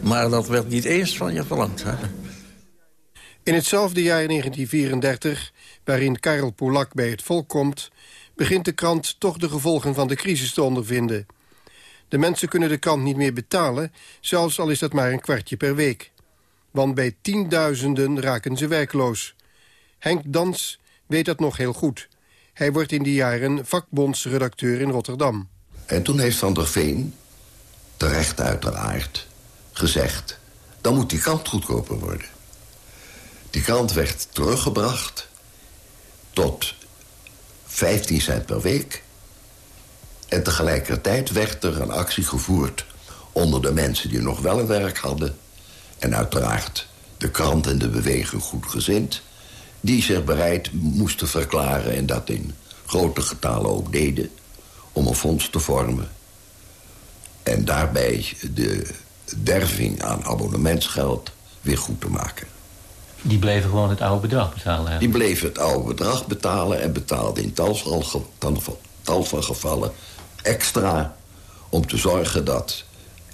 Maar dat werd niet eens van je verlangd. Hè? In hetzelfde jaar 1934, waarin Karel Polak bij het volk komt... begint de krant toch de gevolgen van de crisis te ondervinden. De mensen kunnen de krant niet meer betalen, zelfs al is dat maar een kwartje per week. Want bij tienduizenden raken ze werkloos. Henk Dans weet dat nog heel goed. Hij wordt in die jaren vakbondsredacteur in Rotterdam. En toen heeft Van der Veen, terecht uiteraard, gezegd... dan moet die krant goedkoper worden. Die krant werd teruggebracht tot 15 cent per week. En tegelijkertijd werd er een actie gevoerd onder de mensen die nog wel een werk hadden. En uiteraard de krant en de beweging goedgezind... die zich bereid moesten verklaren en dat in grote getallen ook deden... om een fonds te vormen. En daarbij de derving aan abonnementsgeld weer goed te maken. Die bleven gewoon het oude bedrag betalen eigenlijk. Die bleven het oude bedrag betalen en betaalden in van- tal van gevallen extra... om te zorgen dat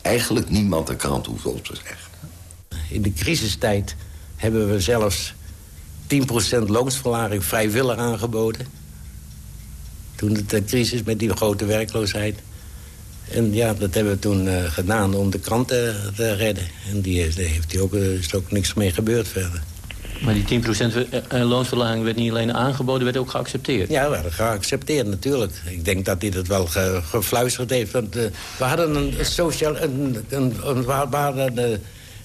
eigenlijk niemand de krant hoeft op te zeggen. In de crisistijd hebben we zelfs 10% loonsverlaging vrijwillig aangeboden. Toen de, de crisis met die grote werkloosheid. En ja, dat hebben we toen eh, gedaan om de krant te, redden. En die, heeft- daar heeft hij ook, eh, is ook niks mee gebeurd verder. Maar die 10% eh, loonsverlaging werd niet alleen aangeboden, werd ook geaccepteerd. Ja, we hadden geaccepteerd natuurlijk. Ik denk dat hij dat wel ge- gefluisterd heeft. Want, eh, we hadden een sociaal... Een, een, een- we hadden de,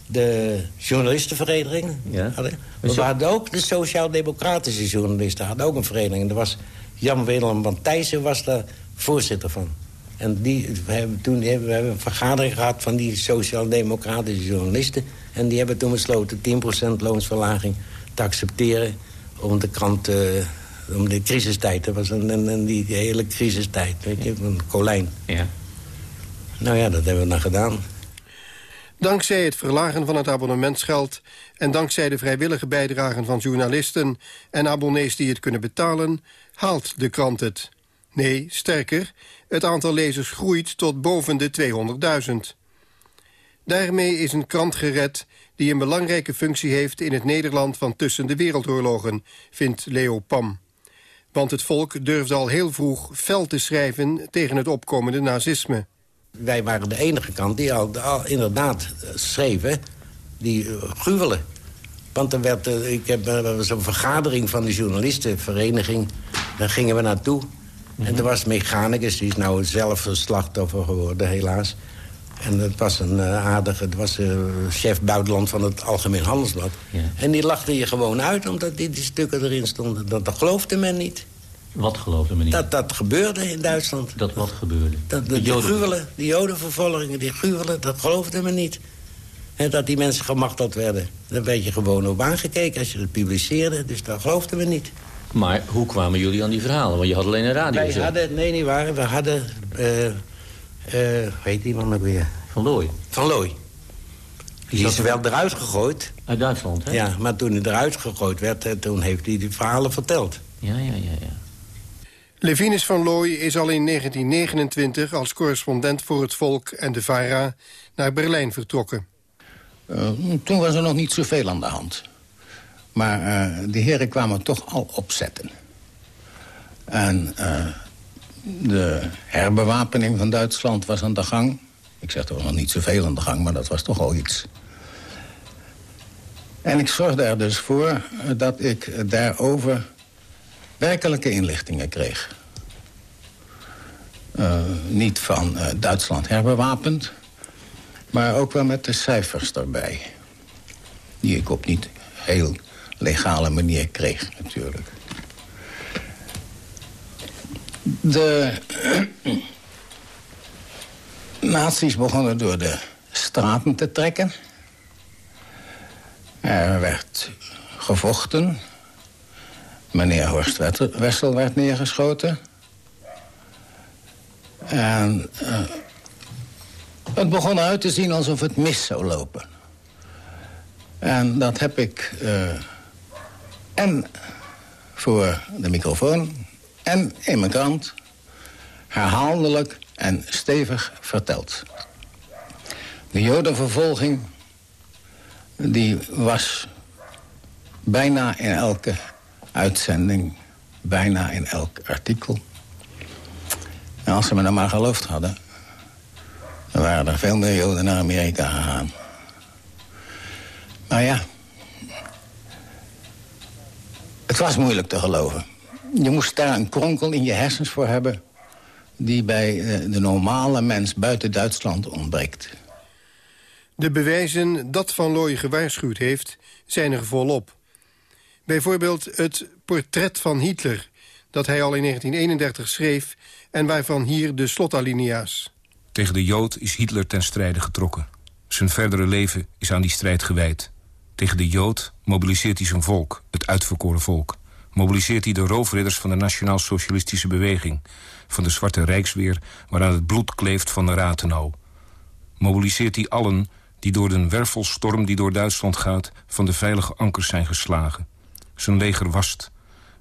de journalistenvereniging. Ja. We hadden ook de sociaal-democratische journalisten. hadden ook een vereniging. En er was Jan Willem van Thijssen was daar voorzitter van. En die, we hebben, toen hebben we hebben een vergadering gehad van die sociaal-democratische journalisten. En die hebben toen besloten 10% loonsverlaging te accepteren... om de krant, eh, om de crisistijd. Dat was een, een, een- die, hele crisistijd, weet je, van Colijn. Ja. Nou ja, dat hebben we dan gedaan. Dankzij het verlagen van het abonnementsgeld... en dankzij de vrijwillige bijdragen van journalisten... en abonnees die het kunnen betalen, haalt de krant het. Nee, sterker, het aantal lezers groeit tot boven de 200.000. Daarmee is een krant gered die een belangrijke functie heeft... in het Nederland van tussen de wereldoorlogen, vindt Leo Pam. Want het volk durfde al heel vroeg fel te schrijven... tegen het opkomende nazisme. Wij waren de enige kant die al, al inderdaad eh, schreven, die eh, gruwelen. Want er werd, eh, ik heb er was een vergadering van de journalistenvereniging. Daar gingen we naartoe. En er was mechanicus, die is nou zelf een slachtoffer geworden, helaas. En dat was een eh, aardige, het was eh, chef buitenland van het Algemeen Handelsblad. En die lachte je gewoon uit, omdat die, die stukken erin stonden. Dat, dat geloofde men niet. Wat geloofde men niet? Dat dat gebeurde in Duitsland. Dat wat gebeurde? Dat, De de, die gruwelen, die jodenvervolgingen, die gruwelen, dat geloofde men niet. En dat die mensen gemarteld werden. Daar werd je gewoon op aangekeken als je het publiceerde. Dus dat geloofden we niet. Maar hoe kwamen jullie aan die verhalen? Want je had alleen een radio. Wij hadden, nee, niet waar. We hadden, eh eh weet iemand nog weer? Van Looy. Van Looy. Die is wel eruit gegooid. Uit Duitsland, hè? Ja, maar toen hij eruit gegooid werd, eh, toen heeft hij die verhalen verteld. Ja, ja, ja, ja. Levinus van Looy is al in 1929 als correspondent voor het Volk en de VARA naar Berlijn vertrokken. Eh, toen was er nog niet zoveel aan de hand. Maar eh, de heren kwamen toch al opzetten. En eh, de herbewapening van Duitsland was aan de gang. Ik zeg was nog niet zoveel aan de gang, maar dat was toch al iets. En ik zorgde er dus voor dat ik daarover werkelijke inlichtingen kreeg. Eh, niet van eh, Duitsland herbewapend, maar ook wel met de cijfers erbij. Die ik op niet heel legale manier kreeg, natuurlijk. De nazi's begonnen door de straten te trekken. Er werd gevochten. Meneer Horst Wessel werd neergeschoten. En uh, het begon uit te zien alsof het mis zou lopen. En dat heb ik uh, en voor de microfoon en in mijn krant herhaaldelijk en stevig verteld. De jodenvervolging die was bijna in elke uitzending, bijna in elk artikel. En als ze me dan maar geloofd hadden... dan waren er veel meer Joden naar Amerika gegaan. Maar ja, het was moeilijk te geloven. Je moest daar een kronkel in je hersens voor hebben... die bij eh, de normale mens buiten Duitsland ontbreekt. De bewijzen dat Van Looy gewaarschuwd heeft, zijn er volop. Bijvoorbeeld het portret van Hitler, dat hij al in 1931 schreef... en waarvan hier de slotalinea's. Tegen de Jood is Hitler ten strijde getrokken. Zijn verdere leven is aan die strijd gewijd. Tegen de Jood mobiliseert hij zijn volk, het uitverkoren volk. Mobiliseert hij de roofridders van de nationaal-socialistische beweging... van de Zwarte Rijksweer, waaraan het bloed kleeft van de Ratenau. Mobiliseert hij allen die door de wervelstorm die door Duitsland gaat... van de veilige ankers zijn geslagen. Zijn leger wast.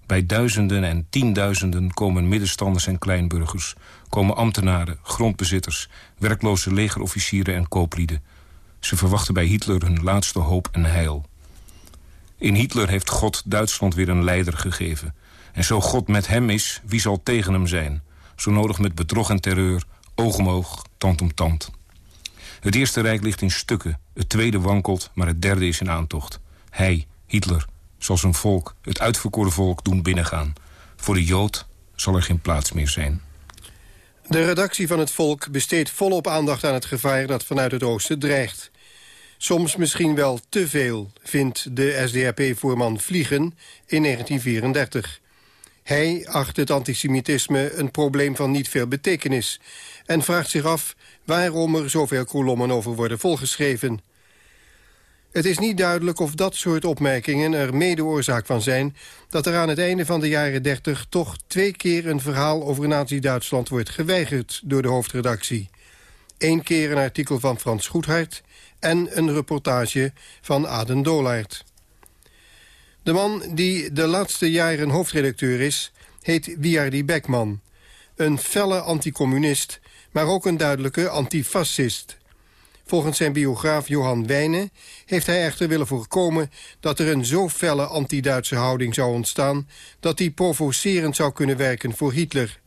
Bij duizenden en tienduizenden komen middenstanders en kleinburgers... komen ambtenaren, grondbezitters, werkloze legerofficieren en kooplieden. Ze verwachten bij Hitler hun laatste hoop en heil. In Hitler heeft God Duitsland weer een leider gegeven. En zo God met hem is, wie zal tegen hem zijn? Zo nodig met bedrog en terreur, oog om oog, tand om tand. Het Eerste Rijk ligt in stukken, het tweede wankelt, maar het derde is in aantocht. Hij, Hitler, zal zijn volk, het uitverkoren volk, doen binnengaan. Voor de Jood zal er geen plaats meer zijn. De redactie van het Volk besteedt volop aandacht aan het gevaar dat vanuit het oosten dreigt. Soms misschien wel te veel, vindt de SDAP-voorman Vliegen in 1934. Hij acht het antisemitisme een probleem van niet veel betekenis... en vraagt zich af waarom er zoveel kolommen over worden volgeschreven. Het is niet duidelijk of dat soort opmerkingen er mede oorzaak van zijn... dat er aan het einde van de jaren 30 toch twee keer een verhaal over Nazi-Duitsland wordt geweigerd door de hoofdredactie. Eén keer een artikel van Frans Goedhart en een reportage van Aden Dolaert. De man die de laatste jaren hoofdredacteur is, heet Wiardi Beckman. Een felle anticommunist, maar ook een duidelijke antifascist. Volgens zijn biograaf Johan Wijnen heeft hij echter willen voorkomen... dat er een zo felle anti-Duitse houding zou ontstaan... dat die provocerend zou kunnen werken voor Hitler.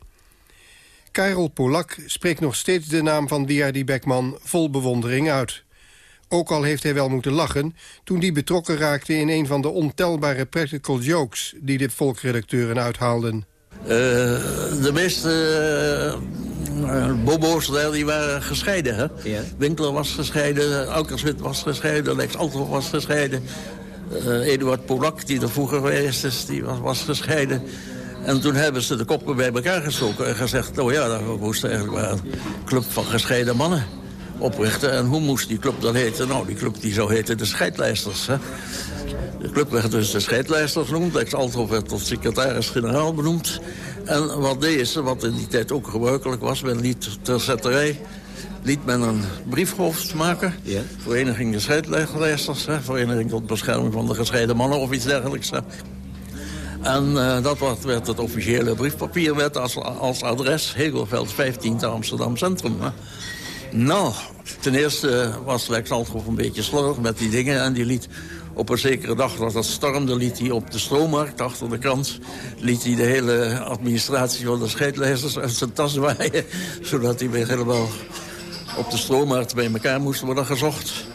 Karel Polak spreekt nog steeds de naam van Wiardi Beckman vol bewondering uit. Ook al heeft hij wel moeten lachen toen hij betrokken raakte... in een van de ontelbare practical jokes die de volkredacteuren uithaalden. Uh, de meeste uh, bobo's daar die waren gescheiden. Hè? Ja. Winkler was gescheiden, Aukerswit was gescheiden, Lex Althoff was gescheiden. Uh, Eduard Polak, die er vroeger geweest is, die was, was gescheiden. En toen hebben ze de koppen bij elkaar gestoken en gezegd... oh ja, dat moest eigenlijk wel een club van gescheiden mannen oprichten. En hoe moest die club dan heten? Nou, die club die zou heten de Scheidlijsters. Hè? De club werd dus de Scheidlijsters genoemd. Lex Althoff werd tot secretaris-generaal benoemd. En wat deed ze, wat in die tijd ook gebruikelijk was... men liet ter zetterij liet men een briefhoofd maken. Ja. Vereniging de Scheidlijsters. Hè? Vereniging tot bescherming van de gescheiden mannen of iets dergelijks. Hè? En uh, dat werd, werd, het officiële briefpapier met als, als adres Hegelveld 15 te Amsterdam Centrum. Hè? Nou, ten eerste was Lex Althoff een beetje slordig met die dingen... en die liet op een zekere dag dat het stormde, liet hij op de stroommarkt achter de krant... liet hij de hele administratie van de scheidlijsters uit zijn tas waaien... zodat hij weer helemaal op de stroommarkt bij elkaar moest worden gezocht.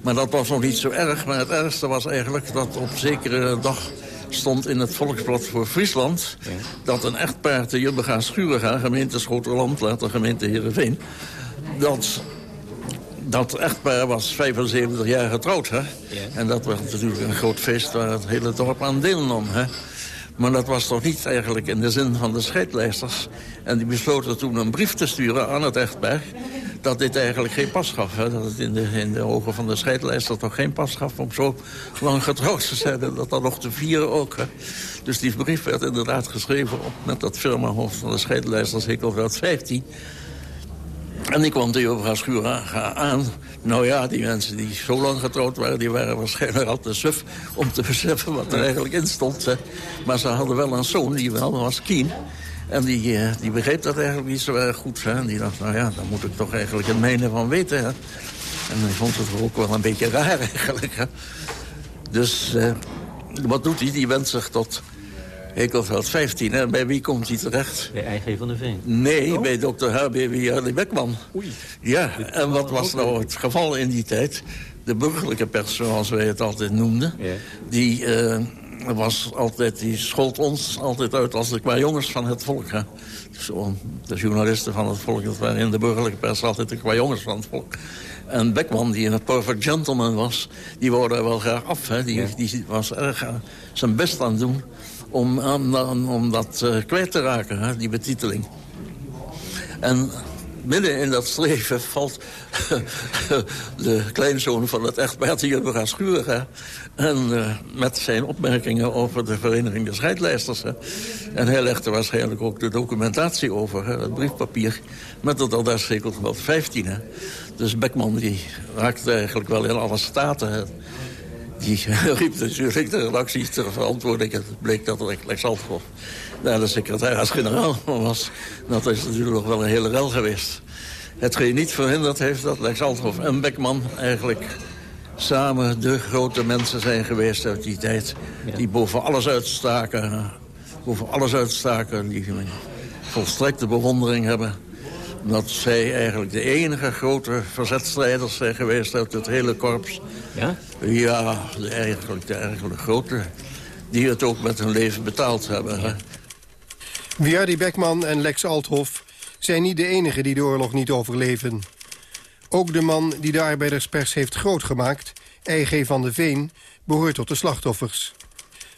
Maar dat was nog niet zo erg. Maar het ergste was eigenlijk dat op zekere dag stond in het Volksblad voor Friesland... dat een echtpaar te Jubbega Schurenga, gemeente Schoterland, later gemeente Heerenveen dat, dat echtpaar was 75 jaar getrouwd. Hè? En dat was natuurlijk een groot feest waar het hele dorp aan deelnam. Hè? Maar dat was toch niet eigenlijk in de zin van de scheidlijsters. En die besloten toen een brief te sturen aan het echtpaar dat dit eigenlijk geen pas gaf. Hè? Dat het in de, in de ogen van de scheidlijster toch geen pas gaf... om zo lang getrouwd te zijn en dat dan nog te vieren ook. Hè? Dus die brief werd inderdaad geschreven op, met dat firmahoofd van de scheidlijsters Hikkelveld 15... En ik kwam Theo Schuur aan. Nou ja, die mensen die zo lang getrouwd waren... die waren waarschijnlijk al te suf om te beseffen wat er eigenlijk in stond. Hè. Maar ze hadden wel een zoon, die wel was Kien. En die, uh, die begreep dat eigenlijk niet zo erg goed. Hè. En die dacht, nou ja, daar moet ik toch eigenlijk het menen van weten. Hè. En hij vond het ook wel een beetje raar eigenlijk. Hè. Dus uh, wat doet hij? Die wendt zich tot Hekelveld 15. En bij wie komt hij terecht? Bij I.G. van der Veen. Nee, oh. bij dokter H.B.W. Harley Beckman. Oei. Ja, en wat was nou het geval in die tijd? De burgerlijke pers, zoals wij het altijd noemden... Ja. die uh, was altijd, die schold ons altijd uit als de qua jongens van het volk. Hè. Zo, de journalisten van het volk, dat waren in de burgerlijke pers altijd de qua jongens van het volk. En Beckman, die een perfect gentleman was, die wou er wel graag af. Hè. Die, die was erg uh, zijn best aan het doen om, om, dat uh, kwijt te raken, hè, die betiteling. En midden in dat streven valt de kleinzoon van het echtpaar gaan schuren. En uh, met zijn opmerkingen over de Vereniging der Scheidlijsters. Hè. En hij legde waarschijnlijk ook de documentatie over, hè, het briefpapier. Met het adresregel wel 15. Hè. Dus Beckman die raakte eigenlijk wel in alle staten. Die riep natuurlijk de redactie ter verantwoording. Het bleek dat er Lex Althoff naar de secretaris-generaal was. Dat is natuurlijk nog wel een hele rel geweest. Hetgeen niet verhinderd heeft dat Lex Althoff en Beckman eigenlijk samen de grote mensen zijn geweest uit die tijd. Die boven alles uitstaken. Boven alles uitstaken. Die volstrekte bewondering hebben dat zij eigenlijk de enige grote verzetstrijders zijn geweest uit het hele korps. Ja? Ja, de, eigenlijk de eigenlijk grote. Die het ook met hun leven betaald hebben. Hè? Wiardi Beckman en Lex Althoff zijn niet de enigen die de oorlog niet overleven. Ook de man die de arbeiderspers heeft grootgemaakt, E.G. van de Veen, behoort tot de slachtoffers.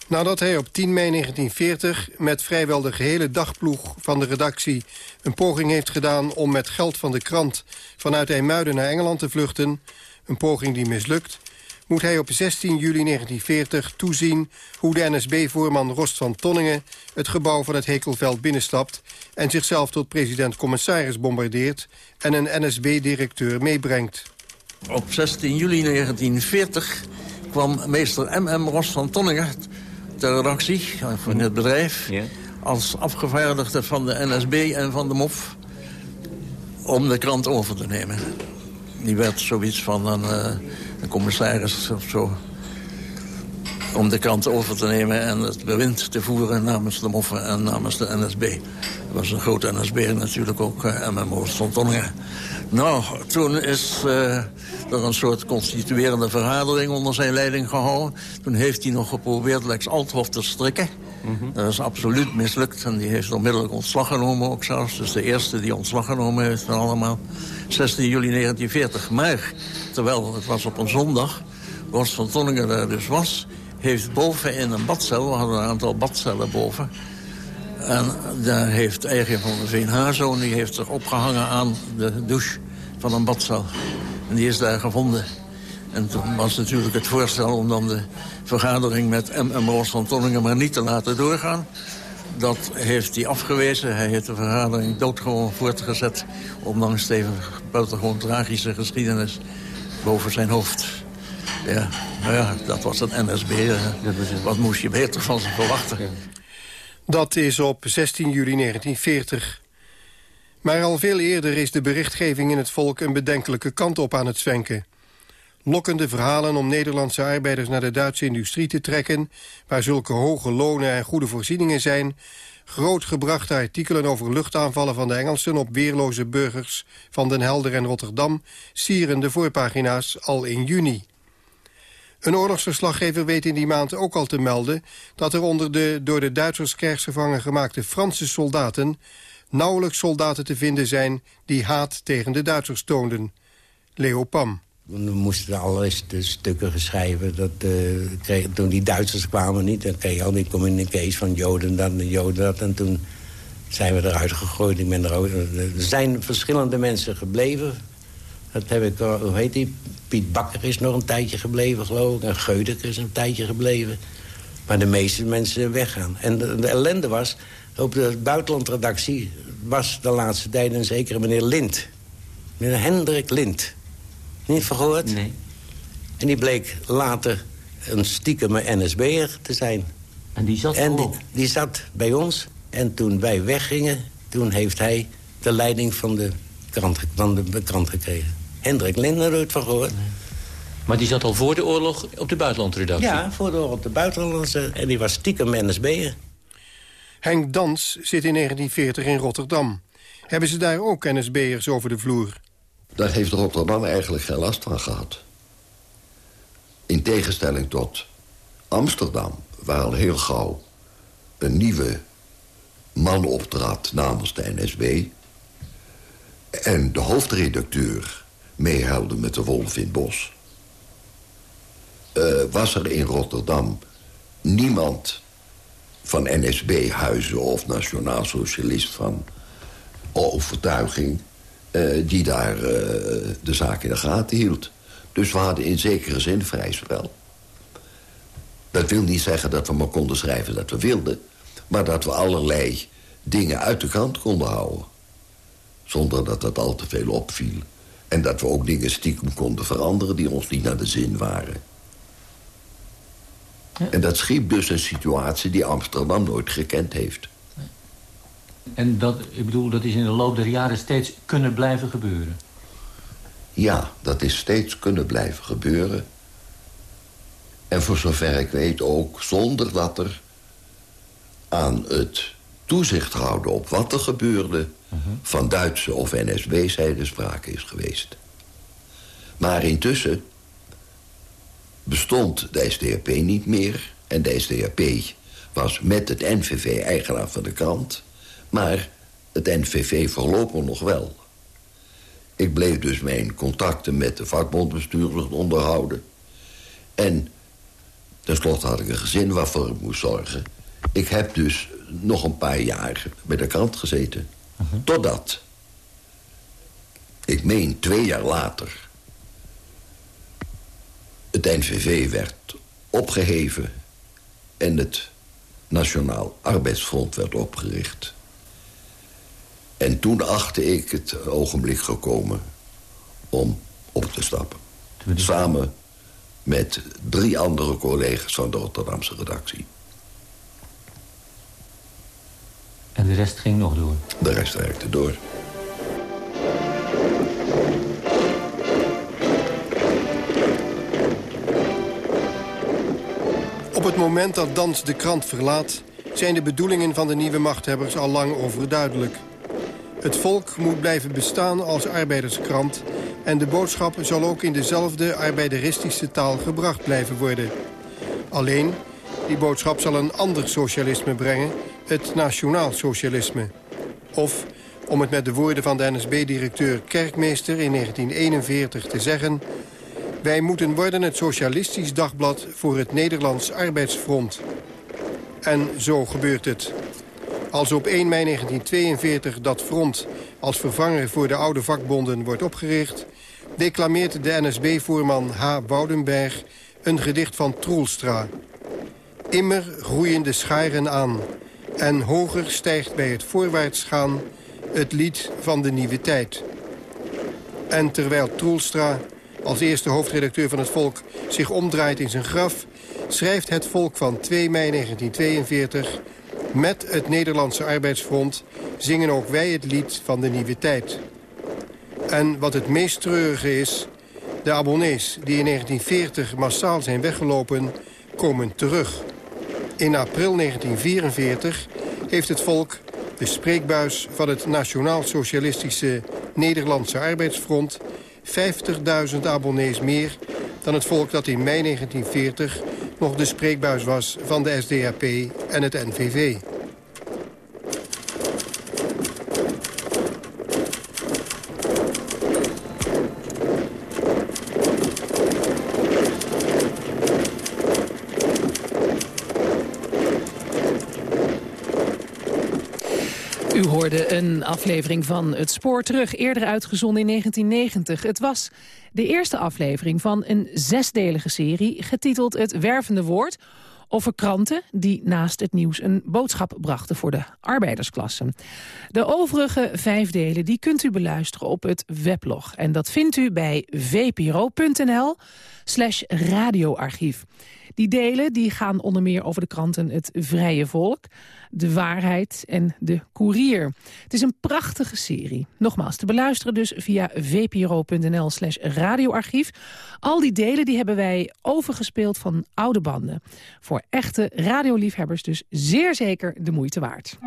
Nadat hij op 10 mei 1940 met vrijwel de gehele dagploeg van de redactie... een poging heeft gedaan om met geld van de krant vanuit IJmuiden naar Engeland te vluchten... een poging die mislukt, moet hij op 16 juli 1940 toezien hoe de NSB-voorman Rost van Tonningen het gebouw van het Hekelveld binnenstapt en zichzelf tot president-commissaris bombardeert en een NSB-directeur meebrengt. Op 16 juli 1940 kwam meester M.M. Rost van Tonningen ter redactie van het bedrijf... Ja. als afgevaardigde van de NSB en van de MOF... om de krant over te nemen. Die werd zoiets van een, uh, een commissaris of zo om de krant over te nemen en het bewind te voeren namens de Moffen en namens de NSB. Dat was een grote NSB natuurlijk ook, uh, MMO stond. Nou, toen is uh, er een soort constituerende vergadering onder zijn leiding gehouden. Toen heeft hij nog geprobeerd Lex Althoff te strikken. Mm Dat is absoluut mislukt en die heeft onmiddellijk ontslag genomen ook zelfs. Dus de eerste die ontslag genomen heeft van allemaal. 16 juli 1940. Maar, terwijl het was op een zondag, Rost van Tonningen daar dus was heeft boven in een badcel, we hadden een aantal badcellen boven... en daar heeft eigen van de Veenhaarzoon, die heeft zich opgehangen aan de douche van een badcel. En die is daar gevonden. En toen was natuurlijk het voorstel om dan de vergadering met M.M. Roos van Tonningen maar niet te laten doorgaan. Dat heeft hij afgewezen. Hij heeft de vergadering doodgewoon voortgezet... ondanks de buitengewoon tragische geschiedenis boven zijn hoofd. Ja, nou ja, dat was het NSB. Wat moest je beter van ze verwachten? Dat is op 16 juli 1940. Maar al veel eerder is de berichtgeving in het volk... een bedenkelijke kant op aan het zwenken. Lokkende verhalen om Nederlandse arbeiders naar de Duitse industrie te trekken... waar zulke hoge lonen en goede voorzieningen zijn... grootgebrachte artikelen over luchtaanvallen van de Engelsen... op weerloze burgers van Den Helder en Rotterdam... sieren de voorpagina's al in juni. Een oorlogsverslaggever weet in die maand ook al te melden... dat er onder de door de Duitsers krijgsgevangen gemaakte Franse soldaten... nauwelijks soldaten te vinden zijn die haat tegen de Duitsers toonden. Leo Pam. We moesten allereerst de stukken geschrijven. Dat, uh, kreeg, toen die Duitsers kwamen niet, dan kreeg je al die communiqués van Joden dat en Joden dat. En toen zijn we eruit gegooid. Er zijn verschillende mensen gebleven Dat heb ik, eh, hoe heet die? Piet Bakker is nog een tijdje gebleven, geloof ik. En Geudeke is een tijdje gebleven. Maar de meeste mensen weggaan. En de, de ellende was, op de buitenlandredactie... was de laatste tijd een zekere meneer Lind. Meneer Hendrik Lind. Niet verhoord? Nee. En die bleek later een stiekeme NSB'er te zijn. En die zat En die, die zat bij ons. En toen wij weggingen, toen heeft hij de leiding van de krant, van de krant gekregen. Hendrik nooit van gehoord. Maar die zat al voor de oorlog op de buitenlandredactie? Ja, voor de, op de buitenlandse. En die was stiekem NSB'er. Henk Dans zit in 1940 in Rotterdam. Hebben ze daar ook NSB'ers over de vloer? Daar heeft Rotterdam eigenlijk geen last van gehad. In tegenstelling tot Amsterdam, waar al heel gauw een nieuwe man optrad namens de NSB... en de hoofdredacteur meehuilde met de wolf in het bos... eh, was er in Rotterdam niemand van NSB-huizen of nationaal socialist van overtuiging... eh, die daar eh, de zaak in de gaten hield. Dus we hadden in zekere zin vrij spel. Dat wil niet zeggen dat we maar konden schrijven dat we wilden... maar dat we allerlei dingen uit de krant konden houden. Zonder dat dat al te veel opviel. En dat we ook dingen stiekem konden veranderen... die ons niet naar de zin waren. En dat schiep dus een situatie die Amsterdam nooit gekend heeft. En dat, ik bedoel, dat is in de loop der jaren steeds kunnen blijven gebeuren. Ja, dat is steeds kunnen blijven gebeuren. En voor zover ik weet ook zonder dat er aan het toezicht houden op wat er gebeurde... van Duitse of NSB-zijde sprake is geweest. Maar intussen bestond de SDAP niet meer... en de SDAP was met het NVV eigenaar van de krant... maar het NVV voorlopig nog wel. Ik bleef dus mijn contacten met de vakbondbestuurders onderhouden. En tenslotte had ik een gezin waarvoor ik moest zorgen. Ik heb dus nog een paar jaar bij de krant gezeten. Totdat, ik meen twee jaar later... het NVV werd opgeheven... en het Nationaal Arbeidsfront werd opgericht... En toen achtte ik het ogenblik gekomen om op te stappen. Samen met drie andere collega's van de Rotterdamse redactie. En de rest ging nog door? De rest werkte door. Op het moment dat Dans de krant verlaat... zijn de bedoelingen van de nieuwe machthebbers al lang overduidelijk. Het volk moet blijven bestaan als arbeiderskrant... en de boodschap zal ook in dezelfde arbeideristische taal gebracht blijven worden. Alleen, die boodschap zal een ander socialisme brengen, het nationaal socialisme. Of, om het met de woorden van de NSB-directeur Kerkmeester in 1941 te zeggen... wij moeten worden het socialistisch dagblad voor het Nederlands Arbeidsfront. En zo gebeurt het. Als op 1 mei 1942 dat front als vervanger voor de oude vakbonden wordt opgericht... declameert de NSB-voorman H. Woudenberg een gedicht van Troelstra. Immer groeien de scharen aan en hoger stijgt bij het voorwaarts gaan... het lied van de nieuwe tijd. En terwijl Troelstra, als eerste hoofdredacteur van het Volk... zich omdraait in zijn graf, schrijft het Volk van 2 mei 1942... Met het Nederlandse Arbeidsfront zingen ook wij het lied van de nieuwe tijd. En wat het meest treurige is... de abonnees die in 1940 massaal zijn weggelopen, komen terug. In april 1944 heeft het volk de spreekbuis van het Nationaal Socialistische Nederlandse Arbeidsfront... 50.000 abonnees meer dan het volk dat in mei 1940 nog de spreekbuis was van de SDAP en het NVV. U hoort hoorde een aflevering van Het Spoor Terug, eerder uitgezonden in 1990. Het was de eerste aflevering van een zesdelige serie... getiteld Het Wervende Woord over kranten die naast het nieuws een boodschap brachten voor de arbeidersklasse. De overige vijf delen die kunt u beluisteren op het weblog. En dat vindt u bij vpro.nl slash radioarchief. Die delen die gaan onder meer over de kranten Het Vrije Volk, De Waarheid en De Courier. Het is een prachtige serie. Nogmaals, te beluisteren dus via vpro.nl slash radioarchief. Al die delen die hebben wij overgespeeld van oude banden. Voor echte radioliefhebbers dus zeer zeker de moeite waard.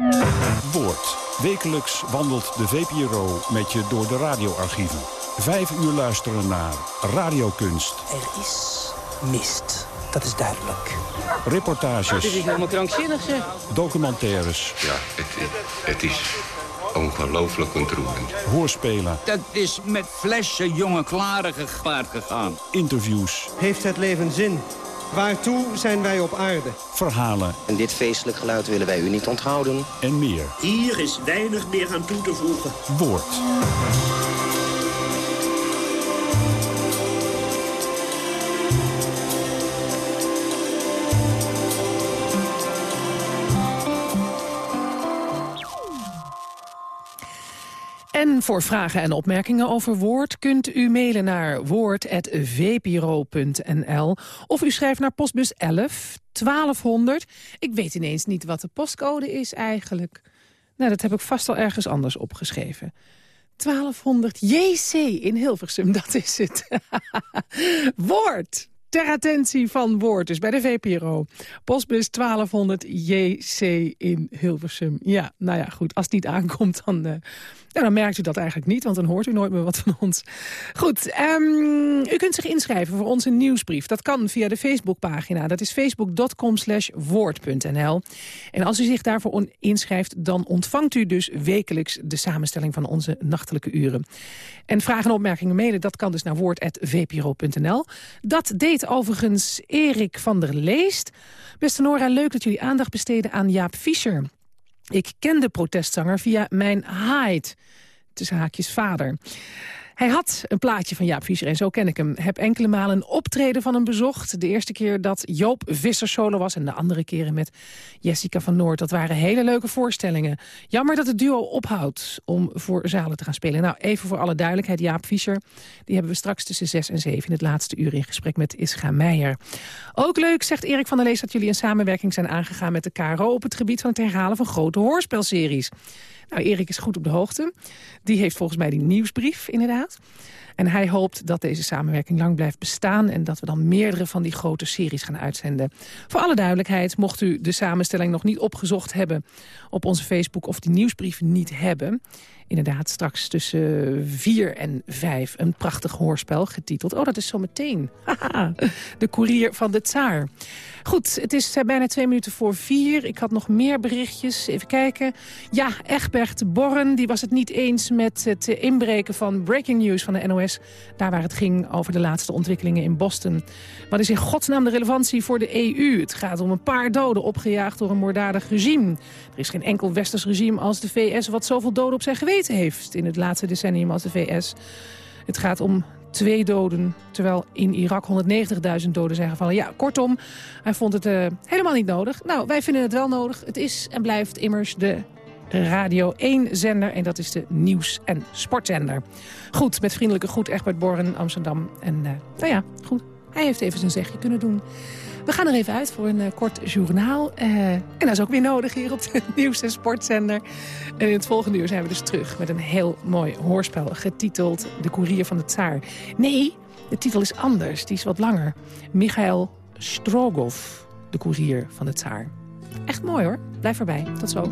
Woord. Wekelijks wandelt de VPRO met je door de radioarchieven. Vijf uur luisteren naar radiokunst. Er is mist. Dat is duidelijk. Reportages. Dit is helemaal krankzinnig, zeg. Documentaires. Ja, het, het is ongelooflijk ontroerend. Hoorspelen. Dat is met flessen jonge klaren gepaard gegaan. Interviews. Heeft het leven zin? Waartoe zijn wij op aarde? Verhalen. En dit feestelijk geluid willen wij u niet onthouden. En meer. Hier is weinig meer aan toe te voegen. Woord. En voor vragen en opmerkingen over Woord kunt u mailen naar woord.vpro.nl of u schrijft naar postbus 11 1200. Ik weet ineens niet wat de postcode is eigenlijk. Nou, dat heb ik vast al ergens anders opgeschreven. 1200 JC in Hilversum, dat is het. Woord! Ter attentie van Woord, dus bij de VPRO. Postbus 1200 JC in Hilversum. Ja, nou ja, goed, als het niet aankomt, dan... Nou, dan merkt u dat eigenlijk niet, want dan hoort u nooit meer wat van ons. Goed, um, u kunt zich inschrijven voor onze nieuwsbrief. Dat kan via de Facebookpagina. Dat is facebook.com slash woord.nl. En als u zich daarvoor inschrijft, dan ontvangt u dus wekelijks... de samenstelling van onze nachtelijke uren. En vragen en opmerkingen mailen, dat kan dus naar woord.vpro.nl. Dat deed overigens Erik van der Leest. Beste Nora, leuk dat jullie aandacht besteden aan Jaap Fischer. Ik ken de protestzanger via mijn Hyde, tussen haakjes vader. Hij had een plaatje van Jaap Fischer en zo ken ik hem. Heb enkele malen een optreden van hem bezocht. De eerste keer dat Joop Visser solo was en de andere keren met Jessica van Noord. Dat waren hele leuke voorstellingen. Jammer dat het duo ophoudt om voor zalen te gaan spelen. Nou, even voor alle duidelijkheid, Jaap Fischer. Die hebben we straks tussen 6 en 7 in het laatste uur in gesprek met Ischa Meijer. Ook leuk, zegt Erik van der Lees, dat jullie een samenwerking zijn aangegaan met de KRO... op het gebied van het herhalen van grote hoorspelseries. Nou, Erik is goed op de hoogte. Die heeft volgens mij die nieuwsbrief, inderdaad. En hij hoopt dat deze samenwerking lang blijft bestaan... en dat we dan meerdere van die grote series gaan uitzenden. Voor alle duidelijkheid, mocht u de samenstelling nog niet opgezocht hebben... op onze Facebook of die nieuwsbrief niet hebben... inderdaad straks tussen vier en vijf een prachtig hoorspel getiteld. Oh, dat is zo meteen. de koerier van de tsaar. Goed, het is eh, bijna twee minuten voor vier. Ik had nog meer berichtjes. Even kijken. Ja, Egbert Borren die was het niet eens met het inbreken van breaking news van de NOS. Daar waar het ging over de laatste ontwikkelingen in Boston. Wat is in godsnaam de relevantie voor de EU? Het gaat om een paar doden opgejaagd door een moorddadig regime. Er is geen enkel westers regime als de VS wat zoveel doden op zijn geweten heeft... in het laatste decennium als de VS. Het gaat om twee doden, terwijl in Irak 190.000 doden zijn gevallen. Ja, kortom, hij vond het uh, helemaal niet nodig. Nou, wij vinden het wel nodig. Het is en blijft immers de Radio 1-zender en dat is de nieuws- en sportzender. Goed, met vriendelijke groet Egbert Borren, Amsterdam. En uh, nou ja, goed, hij heeft even zijn zegje kunnen doen. We gaan er even uit voor een uh, kort journaal. Uh, en dat is ook weer nodig hier op de nieuws- en sportzender. En in het volgende uur zijn we dus terug met een heel mooi hoorspel... getiteld De Koerier van de Tsaar. Nee, de titel is anders, die is wat langer. Michael Strogov, De Koerier van de Tsaar. Echt mooi hoor, blijf erbij. Tot zo.